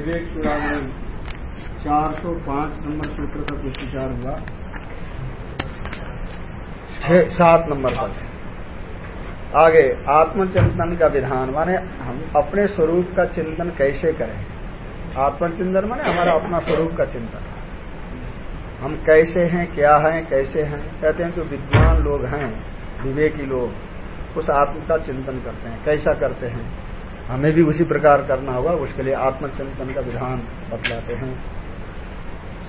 विवेक चूड़ामणि चार सौ पाँच नंबर सूत्र का कुछ विचार हुआ। छह, सात नंबर पर। आगे, आत्मचिंतन का विधान, माने हम अपने स्वरूप का चिंतन कैसे करें? आत्मचिंतन माने हमारा अपना स्वरूप का चिंतन। हम कैसे हैं, क्या हैं, कैसे हैं? कहते हैं जो विद्वान लोग हैं, विवेकी लोग, उस आत्म का चिंतन करते हैं, कैसा करते हैं? हमें भी उसी प्रकार करना होगा, उसके लिए आत्मचिंतन का विधान बतलाते हैं।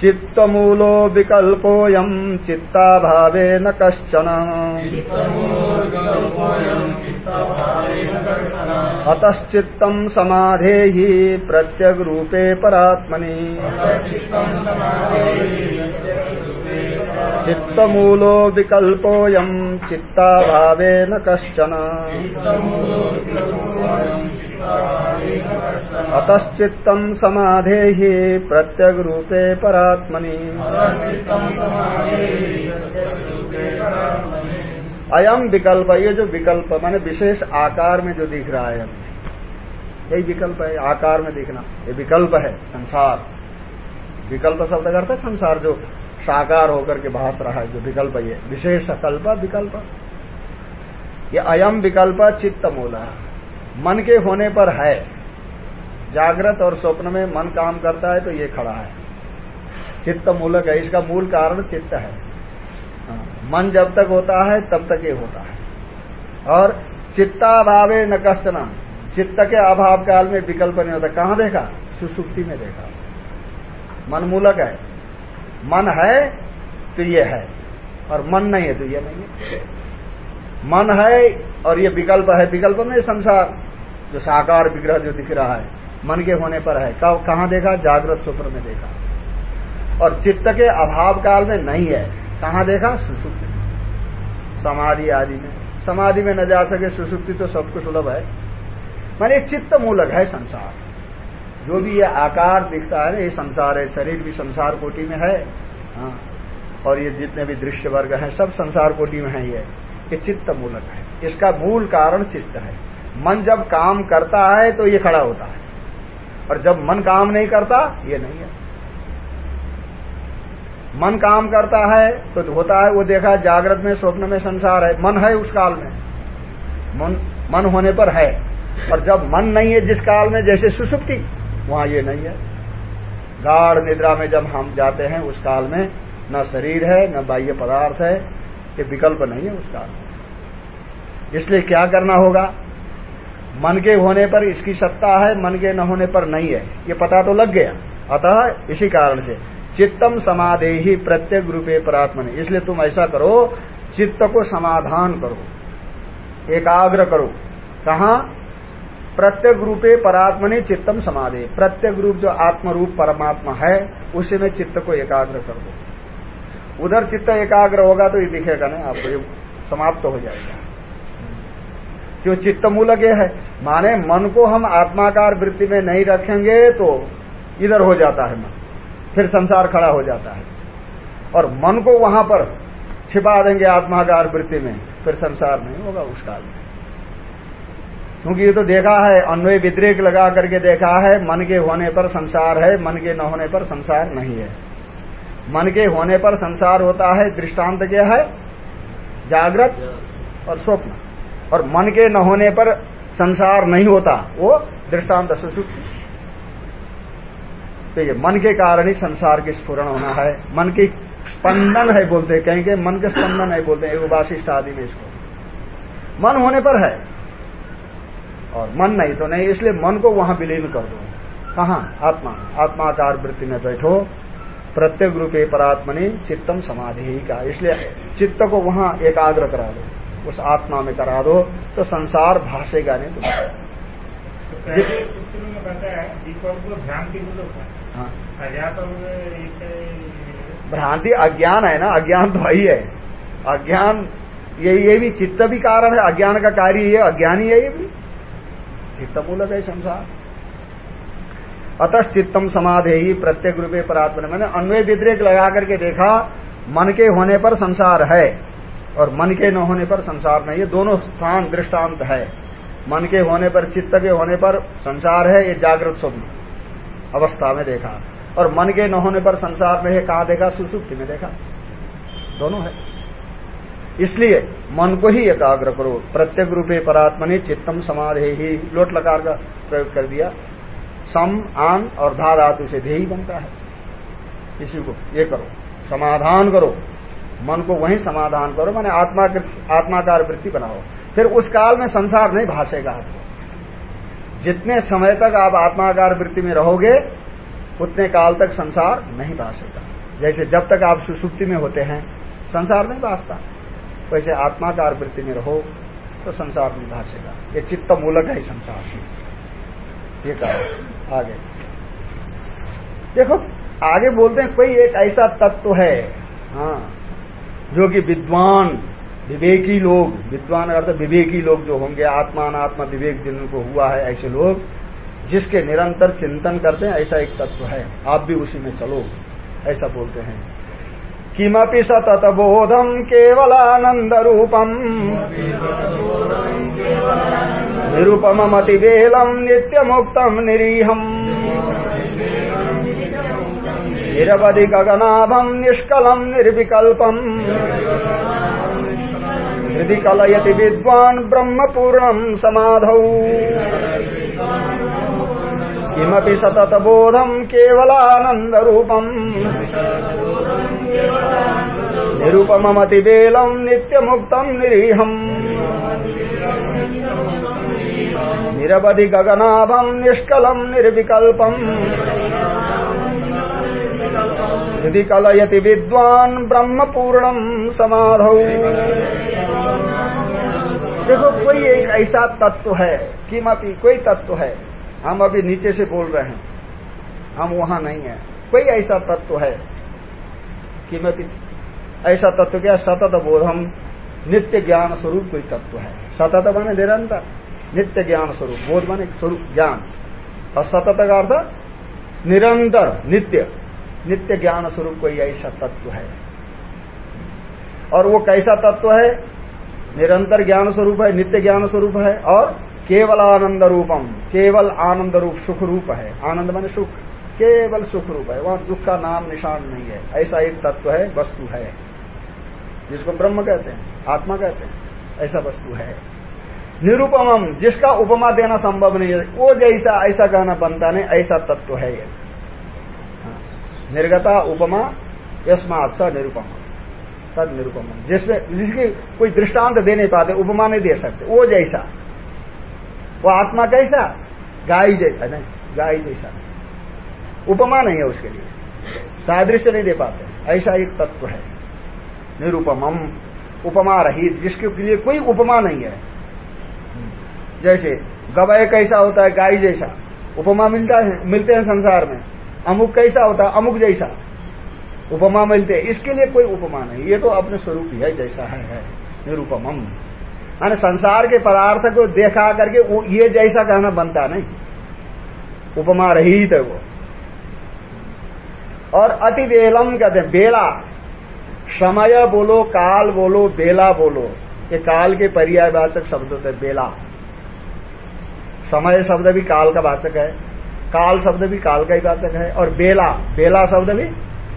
चित्तमूलो चित्ता चित्ताभावे न कश्चन। अतश्चित्तम् समाधेहि प्रत्यग्रूपे परात्मनि। चित्तमूलो विकल्पोऽयं चित्ताभावे न कश्चन। अतश्चित्तम् समाधेहि प्रत्यग्रूपे परात्मनि। अयम विकल्प, ये जो विकल्प, माने विशेष आकार में जो दिख रहा है। यही विकल्प है, आकार में दिखना। ये विकल्प है, संसार। विकल्प शब्द करता है संसार, जो साकार होकर के भास रहा है, जो विकल्प ये। विशेष कल्प विकल्प। ये अयम विकल्प, चित्त मूला मन के होने पर है। जागृत और स्वप्न में मन काम करता है तो ये खड़ा है। चित्त मूलक है, इसका मूल कारण चित्त है। मन जब तक होता है, तब तक ये होता है। और चित्ताभावे न कश्चना चित्त के अभाव काल में विकल्प नहीं होता। कहाँ देखा? सुसुप्ति में देखा। मन मूलक है। मन है तो ये है। और मन नहीं है तो ये नहीं है। मन है और ये विकल्प है। विकल्प में संसार, जो साकार विग्रह जो दिख रहा है, मन के होने पर है। कहाँ देखा? जागृत सूत्र में देखा। और चित्त के अभाव काल में नहीं है। कहाँ देखा? सुसुप्ति। समाधि आदि में। समाधि में न जा सके सुसुप्ति तो सब कुछ सुलभ है। माने चित्त मूलक है संसार। जो भी ये आकार दिखता है ये संसार है, शरीर भी संसार कोटि में है। हाँ। और ये जितने भी दृश्य वर्ग हैं, सब संसार कोटि में है ये। ये चित्त मूलक है। इसका मूल कारण चित्त है। मन जब काम करता है तो ये खड़ा होता है। और जब मन काम नहीं करता, ये नहीं है। मन काम करता है तो होता है, वो देखा, जागृत में, स्वप्न में संसार है। मन है उस काल में। मन मन होने पर है। और जब मन नहीं है जिस काल में, जैसे सुसुप्ति वहाँ ये नहीं है। गाढ़ निद्रा में जब हम जाते हैं, उस काल में न शरीर है, न बाह्य पदार्थ है, ये विकल्प नहीं है उस काल इसलिए क्या करना होगा? मन के होने पर इसकी सत्ता है, मन के न होने पर नहीं है। ये पता तो लग गया। अतः इसी कारण से चित्तम समाधे ही प्रत्येक रूपे परात्मन इसलिए तुम ऐसा करो, चित्त को समाधान करो। एकाग्र करो। कहा? प्रत्येक रूपे परात्मनि चित्तम समाधे। प्रत्येक रूप जो आत्म रूप परमात्मा है, उसी में चित्त को एकाग्र कर दो। उधर चित्त एकाग्र होगा तो ये दिखेगा ना, आपको ये समाप्त तो हो जाएगा। क्यों चित्त मूलक है? माने मन को हम आत्माकार वृत्ति में नहीं रखेंगे तो इधर हो जाता है मन, फिर संसार खड़ा हो जाता है। और मन को वहाँ पर छिपा देंगे आत्माकार वृत्ति में, फिर संसार नहीं होगा उस काल में। क्योंकि ये तो देखा है, अन्वय व्यतिरेक लगा करके देखा है, मन के होने पर संसार है, मन के न होने पर संसार नहीं है। मन के होने पर संसार होता है, दृष्टांत क्या है? जागृत और स्वप्न। और मन के न होने पर संसार नहीं होता, वो दृष्टांत सुसुप्ति तो ये मन के कारण ही संसार की स्फुरण होना है। मन की स्पंदन है बोलते हैं, कहीं के मन के स्पंदन है बोलते हैं वाशिष्ठ आदि में इसको। मन होने पर है। और मन नहीं तो नहीं इसलिए मन को वहाँ विलीन कर दो। कहा? आत्मा। आत्माकार वृत्ति में बैठो। प्रत्येक रूपे परात्मनि चित्तम समाधि ही का इसलिए चित्त को वहाँ एकाग्र करा दो। उस आत्मा में करा दो तो संसार भाषेगा नहीं तुम्हें भ्रांति अज्ञान है ना? अज्ञान तो वही है अज्ञान ये ये भी चित्त भी कारण है अज्ञान का कार्य ये अज्ञानी है ये भी। चित्त है संसार। अतः चित्तम समाधे ही प्रत्येक रूपे परात्मा मैंने अन्वय व्यतिरेक लगा करके देखा, मन के होने पर संसार है और मन के न होने पर संसार नहीं। ये दोनों स्थान दृष्टांत है। मन के होने पर, चित्त के होने पर संसार है, ये जागृत स्वप्न। अवस्था में देखा। और मन के न होने पर संसार में है कहा देखा? सुसुप्ति में देखा। दोनों है। इसलिए मन को ही एकाग्र करो। प्रत्येक रूपे परात्मनि चित्तम समाधे ही लोट लकार का प्रयोग कर दिया। सम, आन और धा धातु से ध्येय बनता है। इसी को ये करो। समाधान करो। मन को वही समाधान करो, मैंने आत्मा आत्माकार वृत्ति बनाओ। फिर उस काल में संसार नहीं भाषेगा। आपको जितने समय तक आप आत्माकार वृत्ति में रहोगे, उतने काल तक संसार नहीं भाषेगा। जैसे जब तक आप सुसुप्ति में होते हैं, संसार नहीं भाषता वैसे आत्माकार वृत्ति में रहो तो संसार में भाषेगा ये चित्त मूलक है संसार ये कहा आगे। देखो, आगे बोलते हैं, कोई एक ऐसा तत्व तो है हाँ जो कि विद्वान, विवेकी लोग, विद्वान अर्थ विवेकी लोग जो होंगे आत्मात्मा विवेक जिनको हुआ है ऐसे लोग, जिसके निरंतर चिंतन करते हैं, ऐसा एक तत्व है। आप भी उसी में चलो, ऐसा बोलते हैं। किमपि सततबोधम केवलानन्दरूपम्। निरुपममतिवेलम् नित्यमुक्तम् निरीहम्। निरवधि गगनाभम् निष्कलम् निर्विकल्पम्। हृदि कलयति विद्वान् ब्रह्मपूर्णम् समाधौ। किमपि सततबोधम् केवलानन्दरूपम्। निरुपममतिवेलम् नित्यमुक्तम् निरीहम्। निरवधि गगनाभम् निष्कलम् निर्विकल्पम्। यदि कलयति विद्वान् ब्रह्मपूर्णम् समाधौ। देखो, कोई एक ऐसा तत्व है, किमपि कोई तत्व है हम अभी नीचे से बोल रहे हैं, हम वहाँ नहीं है। कोई ऐसा तत्व है किमपि ऐसा तत्व क्या? सतत बोधम, नित्य ज्ञान स्वरूप कोई तत्व है। सतत माने निरंतर। नित्य ज्ञान स्वरूप। बोध माने स्वरूप ज्ञान। और सतत का अर्थ निरंतर, नित्य। नित्य ज्ञान स्वरूप कोई ऐसा तत्व है। और वो कैसा तत्व है? निरंतर ज्ञान स्वरूप है, नित्य ज्ञान स्वरूप है, और केवल आनंद रूपम, केवल आनंद रूप सुख रूप है। आनंद माने सुख, केवल सुख रूप है। वहाँ दुख का नाम निशान नहीं है। ऐसा एक तत्व है, वस्तु है। जिसको ब्रह्म कहते हैं, आत्मा कहते हैं, ऐसा वस्तु है। निरुपमम, जिसका उपमा देना संभव नहीं है, वो जैसा ऐसा कहना बनता नहीं, ऐसा तत्व है ये। हाँ। निर्गता, उपमा, यस्मात स निरुपम। तद निरुपम जिसमें, जिसकी कोई दृष्टांत दे नहीं पाते, उपमा नहीं दे सकते, वो जैसा। वो आत्मा कैसा? गाय जैसा नहीं गाय जैसा। उपमा नहीं है उसके लिए। सादृश्य नहीं दे पाते। ऐसा एक तत्व है। निरुपम उपमा रहित जिसके लिए कोई उपमा नहीं है। जैसे गवय कैसा होता है? गाय जैसा। उपमा मिलता है मिलते हैं संसार में। अमुक कैसा होता है? अमुक जैसा। उपमा मिलते हैं। इसके लिए कोई उपमा नहीं। ये तो अपने स्वरूप ही है जैसा है, है। निरुपमम माने संसार के पदार्थ को देखा करके ये जैसा कहना बनता नहीं। उपमा रहित है वो। और अति बेलम कहते हैं, बेला। समय बोलो, काल बोलो, बेला बोलो। ये काल के पर्यायवाचक शब्द होते बेला। समय शब्द भी काल का वाचक है, काल शब्द भी काल का ही वाचक है, और बेला बेला शब्द भी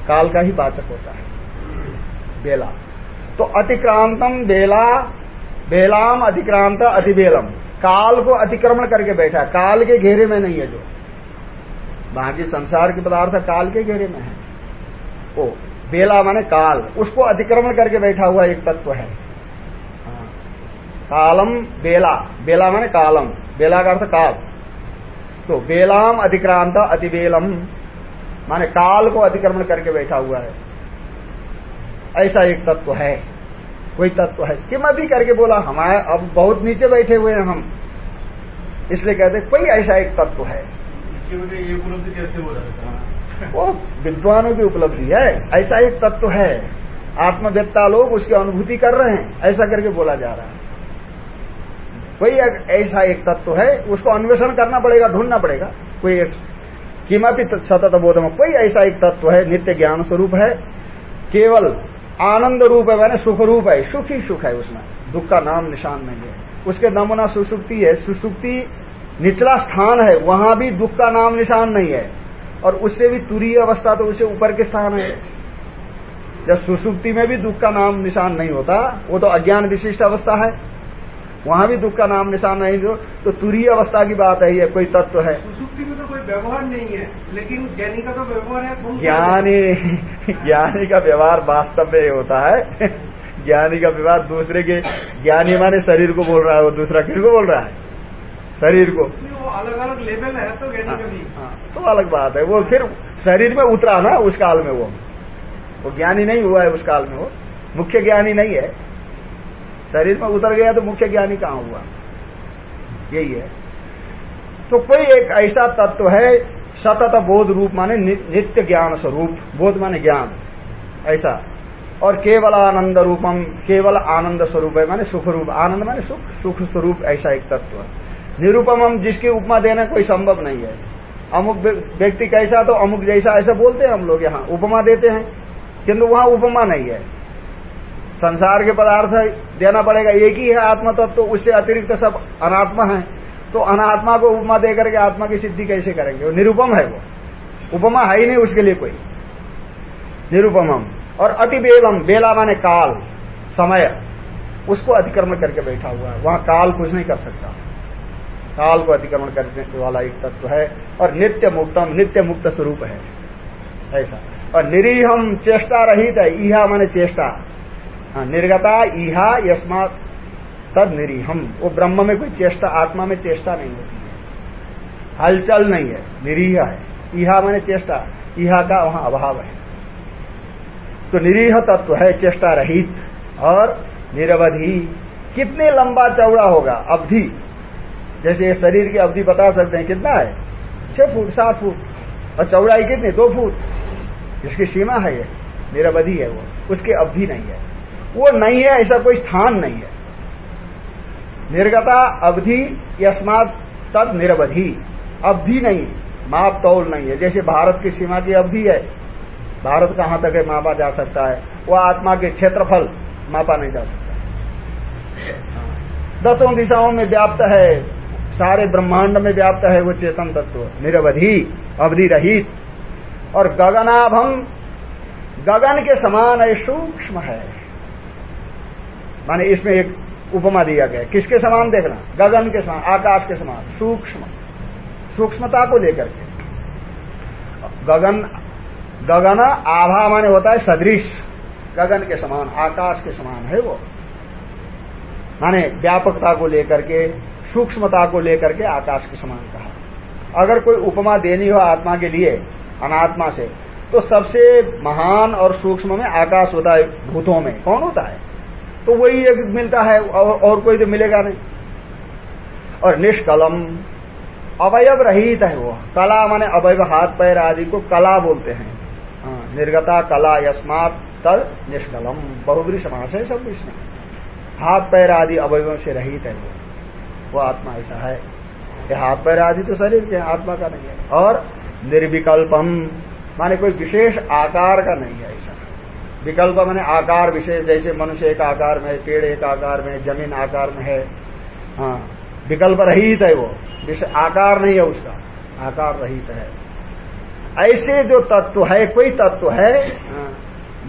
काल का ही वाचक होता है। बेला। तो अतिक्रांतम बेला बेलाम अतिक्रांत अतिबेलम काल को अतिक्रमण करके बैठा काल के घेरे में नहीं है जो। बाकी संसार के पदार्थ काल के घेरे में है। वो बेला माने काल। उसको अतिक्रमण करके बैठा हुआ एक तत्व है। हाँ। कालम बेला। बेला माने कालम। बेला का अर्थ काल। तो बेलाम अधिक्रांत अतिबेलम माने काल को अतिक्रमण करके बैठा हुआ है। ऐसा एक तत्व है। कोई तत्व है। कि मैं भी करके बोला हमारे अब बहुत नीचे बैठे हुए हैं हम। इसलिए कहते कोई ऐसा एक तत्व है। वो विद्वानों की उपलब्धि है। ऐसा एक तत्व है। आत्मवेत्ता लोग उसकी अनुभूति कर रहे हैं। ऐसा करके बोला जा रहा है। कोई ऐसा एक तत्व है। उसको अन्वेषण करना पड़ेगा ढूंढना पड़ेगा। कोई एक कीमती सतत बोध में कोई ऐसा एक तत्व है नित्य ज्ञान स्वरूप है। केवल आनंद रूप है मैंने सुख रूप है सुख ही सुख है उसमें। दुख का नाम निशान नहीं है। उसके नमूना सुसुप्ति है। सुसुप्ति निचला स्थान है। वहाँ भी दुख का नाम निशान नहीं है। और उससे भी तुरीय अवस्था तो उससे ऊपर के स्थान है। जब सुसुप्ति में भी दुख का नाम निशान नहीं होता, वो तो अज्ञान विशिष्ट अवस्था है। वहाँ भी दुख का नाम निशान नहीं दो। तो तुरीय अवस्था की बात है ये कोई तत्व है। सुसुप्ति में तो कोई व्यवहार नहीं है लेकिन ज्ञानी का तो व्यवहार है ज्ञानी ज्ञानी का व्यवहार वास्तव में होता है। ज्ञानी का व्यवहार दूसरे के ज्ञानी माने शरीर को बोल रहा है वो दूसरा किसको बोल रहा है? शरीर को। वो अलग अलग लेवल है तो ज्ञानी का भी। हाँ, तो अलग बात है। वो फिर शरीर में उतरा ना उस काल में वो। वो ज्ञानी नहीं हुआ है उस काल में वो। मुख्य ज्ञानी नहीं है। शरीर में उतर गया तो मुख्य ज्ञानी कहाँ हुआ? यही है। तो कोई एक ऐसा तत्व है, सतत बोध रूप माने नित्य ज्ञान स्वरूप। बोध माने ज्ञान। ऐसा। और केवल आनंद रूपम, केवल आनंद स्वरूप है माने सुख रूप। आनंद माने सुख सुख स्वरूप ऐसा एक तत्व। निरूपम जिसकी उपमा देना कोई संभव नहीं है। अमुक व्यक्ति कैसा तो अमुक जैसा, ऐसा बोलते हैं हम लोग यहाँ। उपमा देते हैं। किंतु वहाँ उपमा नहीं है। संसार के पदार्थ देना पड़ेगा। एक ही है आत्मा तत्व तो उससे अतिरिक्त सब अनात्मा है। तो अनात्मा को उपमा देकर के आत्मा की सिद्धि कैसे करेंगे? वो निरुपम है वो। उपमा है ही नहीं उसके लिए कोई। निरुपम और अति बेलम बेला माने काल, समय। उसको अतिक्रमण करके बैठा हुआ है। वहाँ काल कुछ नहीं कर सकता। काल को अतिक्रमण करने वाला एक तत्व है। और नित्य मुक्तम, नित्य मुक्त स्वरूप है। ऐसा। और निरीहम चेष्टा रहित है। ईहा माने चेष्टा। हाँ, निर्गता ईहा यस्मा तद निरीहम। वो ब्रह्म में कोई चेष्टा आत्मा में चेष्टा नहीं होती है। हलचल नहीं है निरीह है। ईहा माने चेष्टा ईहा का वहाँ अभाव है। तो निरीह तत्व है चेष्टा रहित। और निरवधि कितने लंबा चौड़ा होगा अवधि। जैसे शरीर की अवधि बता सकते हैं कितना है? छह फुट सात फुट। और चौड़ाई कितनी? दो फुट। इसकी सीमा है ये निरवधि है वो। उसकी अवधि नहीं है। वो नहीं है, ऐसा कोई स्थान नहीं है। निर्गता अवधि यस्मात तद निरवधि। अवधि नहीं, माप तौल नहीं है। जैसे भारत की सीमा की अवधि है, भारत कहाँ तक है मापा जा सकता है? वह आत्मा के क्षेत्रफल मापा नहीं जा सकता। दसों दिशाओं में व्याप्त है, सारे ब्रह्मांड में व्याप्त है वो चेतन तत्व। निरवधि, अवधि रहित। और गगनाभम गगन के समान है, सूक्ष्म है। माने इसमें एक उपमा दिया गया किसके समान देखना? गगन के समान, आकाश के समान, सूक्ष्म, सूक्ष्मता को लेकर के। गगन गगन आभा माने होता है सदृश। गगन के समान, आकाश के समान है वो। माने व्यापकता को लेकर के, सूक्ष्मता को लेकर के आकाश के समान कहा। अगर कोई उपमा देनी हो आत्मा के लिए, अनात्मा से तो सबसे महान और सूक्ष्म में आकाश होता है भूतों में। कौन होता है? तो वही एक मिलता है और, कोई तो मिलेगा नहीं। और निष्कलम अवयव रहित है वो। कला माने अवयव हाथ पैर आदि को कला बोलते हैं। हाँ, निर्गता कला यस्मात तल निष्कलम। बहुबरी समास है सब इसमें। हाथ पैर आदि अवयवों से रहित है वो। वो आत्मा ऐसा है ये हाथ पैर आदि तो शरीर के आत्मा का नहीं है। और निर्विकल्पम माने कोई विशेष आकार का नहीं है ऐसा। विकल्प मैंने आकार विशेष जैसे मनुष्य एक आकार में पेड़ एक आकार में ज़मीन आकार में है। हाँ विकल्प रहित है वो। आकार नहीं है उसका। आकार रहित है। ऐसे जो तत्व है कोई तत्व है हाँ,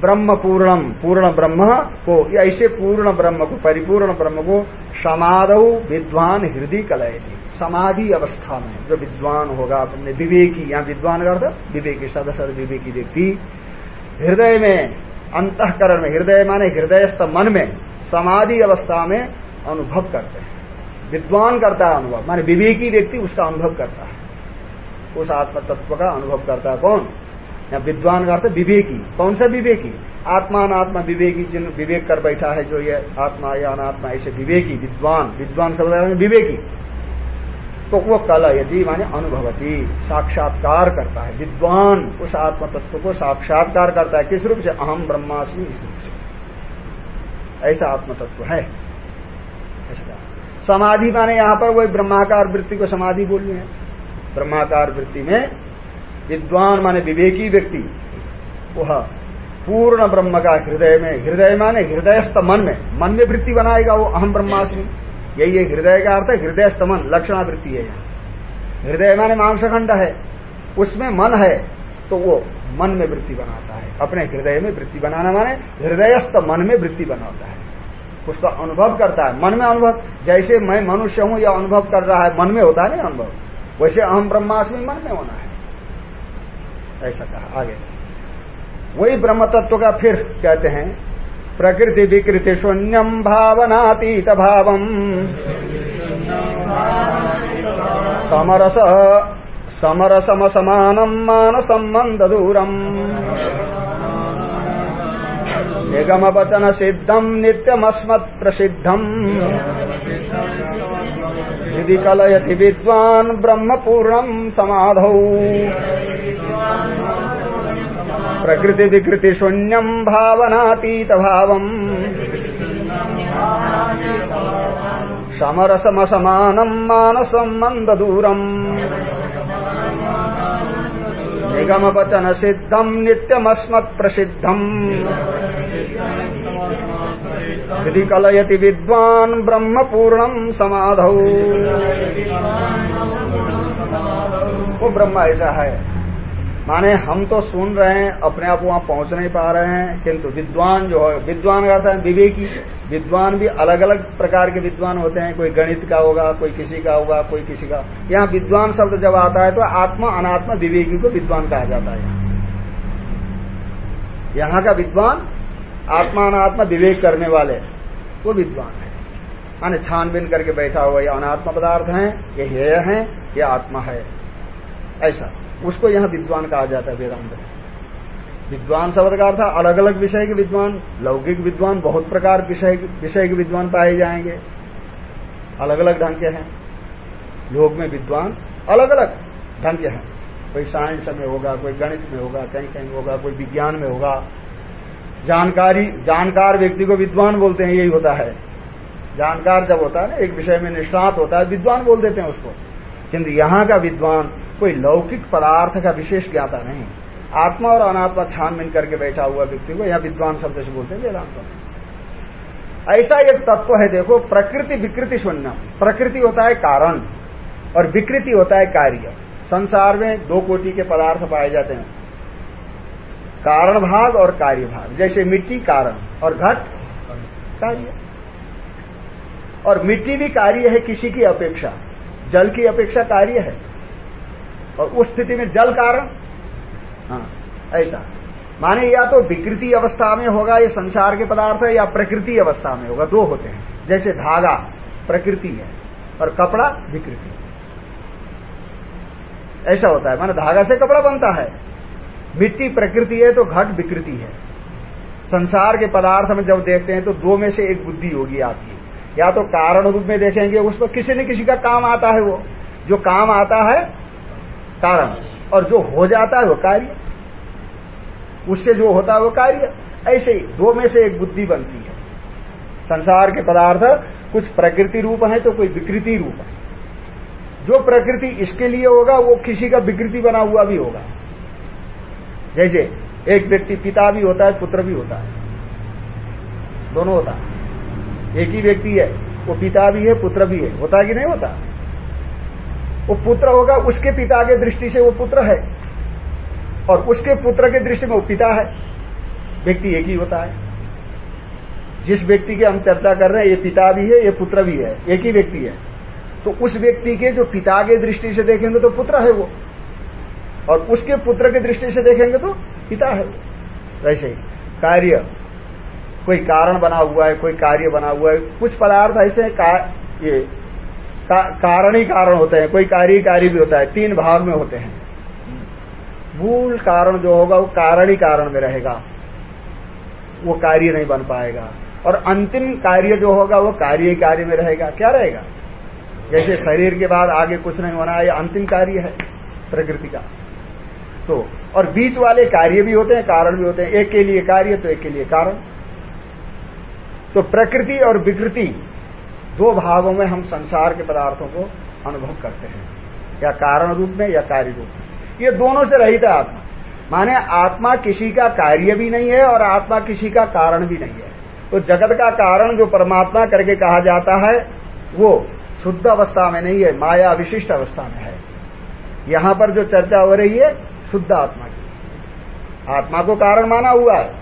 ब्रह्म पूर्णम पूर्ण ब्रह्म को ऐसे पूर्ण ब्रह्म को परिपूर्ण ब्रह्म को समाधौ विद्वान हृदय कलय समाधि अवस्था में जो विद्वान होगा अपने विवेकी यहाँ विद्वान का विवेकी सदस्य विवेकी व्यक्ति हृदय में अंतकरण में, हृदय माने हृदयस्थ मन में, समाधि अवस्था में अनुभव करते हैं। विद्वान करता है अनुभव, माने विवेकी व्यक्ति उसका अनुभव करता है। उस आत्म तत्व का अनुभव करता है कौन? या विद्वान का अर्थ विवेकी। कौन सा विवेकी? आत्मा अनात्मा विवेकी, जिन विवेक कर बैठा है जो ये आत्मा या अनात्मा, ऐसे विवेकी, विद्वान। विद्वान शब्द विवेकी। तो वो कल यदि माने अनुभवती साक्षात्कार करता है, विद्वान उस आत्म तत्व को साक्षात्कार करता है, किस रूप से? अहम ब्रह्मास्मि इस रूप से ऐसा आत्म तत्व है समाधि माने यहाँ पर वही ब्रह्माकार वृत्ति को समाधि बोलनी है। ब्रह्माकार वृत्ति में विद्वान माने विवेकी व्यक्ति, वह पूर्ण ब्रह्म का हृदय में, हृदय माने हृदयस्थ मन में मन में वृत्ति बनाएगा वो अहम ब्रह्मास्मि। यही हृदय का अर्थ है, हृदय स्तमन लक्षणावृत्ति है यहाँ। हृदय माने मांसखंड है, उसमें मन है तो वो मन में वृत्ति बनाता है। अपने हृदय में वृत्ति बनाना माने हृदयस्थ मन में वृत्ति बनाता है। उसका अनुभव करता है, मन में अनुभव, जैसे मैं मनुष्य हूँ या अनुभव कर रहा है, मन में होता है ना अनुभव? वैसे अहम ब्रह्मास्मि मन में होना है। ऐसा कहा, आगे। वही ब्रह्म तत्व का फिर कहते हैं प्रकृति विकृति शून्यम भावनातीत भावम समरस समरसम समानम मान संबंध दूरम निगम वचन सिद्धम नित्यमस्मत् प्रसिद्धम यदि कलयति विद्वान ब्रह्म पूर्णम समाधौ। प्रकृति विकृति शून्यम भावनातीत भावम समरसम समानम मान संबंध दूरम निगम वचन सिद्धम नित्यमस्मत् प्रसिद्धम यदि कलयति विद्वान ब्रह्म पूर्णम समाधौ। वो ब्रह्म, ऐसा है। माने हम तो सुन रहे हैं, अपने आप वहाँ पहुँच नहीं पा रहे हैं, किंतु विद्वान जो है, विद्वान का है विवेकी। विद्वान भी अलग अलग प्रकार के विद्वान होते हैं, कोई गणित का होगा, कोई किसी का होगा, कोई किसी का। यहाँ विद्वान शब्द जब आता है तो आत्मा अनात्मा विवेकी को विद्वान कहा जाता है। यहाँ का विद्वान आत्मा अनात्मा विवेक करने वाले, वो विद्वान है। माने छानबीन करके बैठा हुआ, ये अनात्मा पदार्थ है, ये हेय है, ये आत्मा है। ऐसा। उसको यहाँ विद्वान कहा जाता है वेदांत विद्वान शब्द का अर्थ अलग अलग विषय के विद्वान, लौकिक विद्वान, बहुत प्रकार विषय विषय के विद्वान पाए जाएँगे। अलग अलग ढंग के हैं। योग में विद्वान अलग अलग ढंग के हैं। कोई साइंस में होगा, कोई गणित में होगा, कहीं कहीं होगा, कोई विज्ञान में होगा। जानकारी, जानकार व्यक्ति को विद्वान बोलते हैं, यही होता है। जानकार जब होता है ना, एक विषय में निष्णात होता है, विद्वान बोल देते हैं उसको। किंतु यहाँ का विद्वान कोई लौकिक पदार्थ का विशेष ज्ञाता नहीं। आत्मा और अनात्मा छानबीन करके बैठा हुआ व्यक्ति को यह विद्वान शब्द से बोलते हैं, वेदांत ऐसा एक तत्व है, देखो, प्रकृति विकृति शून्य। प्रकृति होता है कारण और विकृति होता है कार्य। संसार में दो कोटि के पदार्थ पाए जाते हैं। कारण भाग और कार्य भाग। जैसे मिट्टी कारण और घट कार्य। और मिट्टी भी कार्य है किसी की अपेक्षा। जल की अपेक्षा कार्य है। और उस स्थिति में जल कारण? हाँ ऐसा। माने या तो विकृति अवस्था में होगा, ये संसार के पदार्थ है, या प्रकृति अवस्था में होगा, दो होते हैं। जैसे धागा, प्रकृति है, और कपड़ा, विकृति। ऐसा होता है। माने धागा से कपड़ा बनता है। मिट्टी प्रकृति है तो घट विकृति है। संसार के पदार्थ में जब देखते हैं तो दो में से एक बुद्धि होगी आपकी या तो कारण रूप में देखेंगे, उसमें किसी न किसी का काम आता है वो। जो काम आता है कारण और जो हो जाता है वो कार्य। उससे जो होता है वो कार्य। ऐसे ही दो में से एक बुद्धि बनती है। संसार के पदार्थ कुछ प्रकृति रूप है तो कोई विकृति रूप है। जो प्रकृति इसके लिए होगा, वो किसी का विकृति बना हुआ भी होगा। जैसे एक व्यक्ति पिता भी होता है, पुत्र भी होता है। दोनों होता है। एक ही व्यक्ति है, वो पिता भी है, पुत्र भी है। होता कि नहीं होता? वो पुत्र होगा, उसके पिता के दृष्टि से वो पुत्र है। और उसके पुत्र के दृष्टि में वो पिता है। व्यक्ति एक ही होता है। जिस व्यक्ति की हम चर्चा कर रहे हैं, ये पिता भी है, ये पुत्र भी है, एक ही व्यक्ति है। तो उस व्यक्ति के जो पिता के दृष्टि से देखेंगे तो पुत्र है वो। और उसके पुत्र की दृष्टि से देखेंगे तो पिता है वैसे ही, कार्य, कोई कारण बना हुआ है, कोई कार्य बना हुआ है, कुछ पदार्थ ऐसे ये का, कारण ही कारण होते हैं कोई कार्य कार्य भी होता है तीन भाग में होते हैं। मूल कारण जो होगा वो कारण ही कारण में रहेगा। वो कार्य नहीं बन पाएगा। और अंतिम कार्य जो होगा वो कार्य कार्य में रहेगा। क्या रहेगा? जैसे शरीर के बाद आगे कुछ नहीं होना ये अंतिम कार्य है प्रकृति का। तो और बीच वाले कार्य भी होते हैं कारण भी होते हैं। एक के लिए कार्य तो एक के लिए कारण। तो प्रकृति और विकृति दो भागों में हम संसार के पदार्थों को अनुभव करते हैं। या कारण रूप में या कार्य रूप में। ये दोनों से रहित है आत्मा। माने आत्मा किसी का कार्य भी नहीं है और आत्मा किसी का कारण भी नहीं है। तो जगत का कारण जो परमात्मा करके कहा जाता है, वो शुद्ध अवस्था में नहीं है, माया विशिष्ट अवस्था में है। यहाँ पर जो चर्चा हो रही है, शुद्ध आत्मा की। आत्मा को कारण माना हुआ है।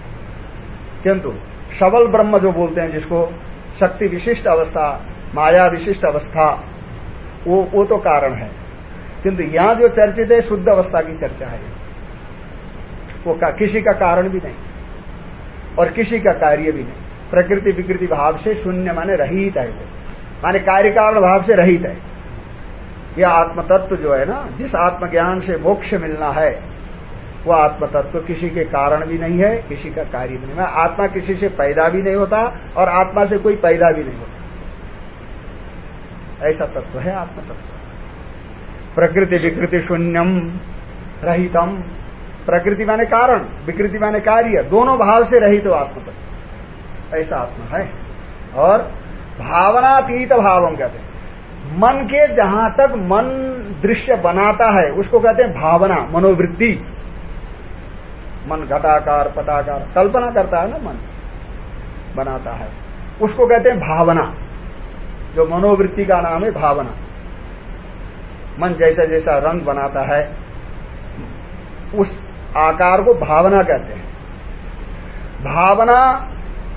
किंतु सबल ब्रह्म जो बोलते हैं, जिसको शक्ति विशिष्ट अवस्था माया विशिष्ट अवस्था वो वो तो कारण है। किंतु यहाँ जो चर्चित है शुद्ध अवस्था की चर्चा है। वो का, किसी का कारण भी नहीं और किसी का कार्य भी नहीं। प्रकृति विकृति भाव से शून्य माने रहित है वो। माने कार्य कारण भाव से रहित है। यह आत्मतत्व जो है ना जिस आत्मज्ञान से मोक्ष मिलना है वह आत्मतत्व किसी के कारण भी नहीं है, किसी का कार्य भी नहीं है। आत्मा किसी से पैदा भी नहीं होता और आत्मा से कोई पैदा भी नहीं होता। ऐसा तत्व है आत्मतत्व। प्रकृति विकृति शून्यम रहितम। प्रकृति माने कारण, विकृति माने कार्य। दोनों भाव से रहित हो आत्मतत्व। ऐसा आत्मा है। और भावनातीत भावम कहते हैं। मन के जहाँ तक मन दृश्य बनाता है, उसको कहते हैं भावना, मनोवृत्ति। मन घटाकार, पटाकार। कल्पना करता है ना मन? बनाता है। उसको कहते हैं भावना। जो मनोवृत्ति का नाम है भावना। मन जैसा जैसा रंग बनाता है, उस आकार को भावना कहते हैं। भावना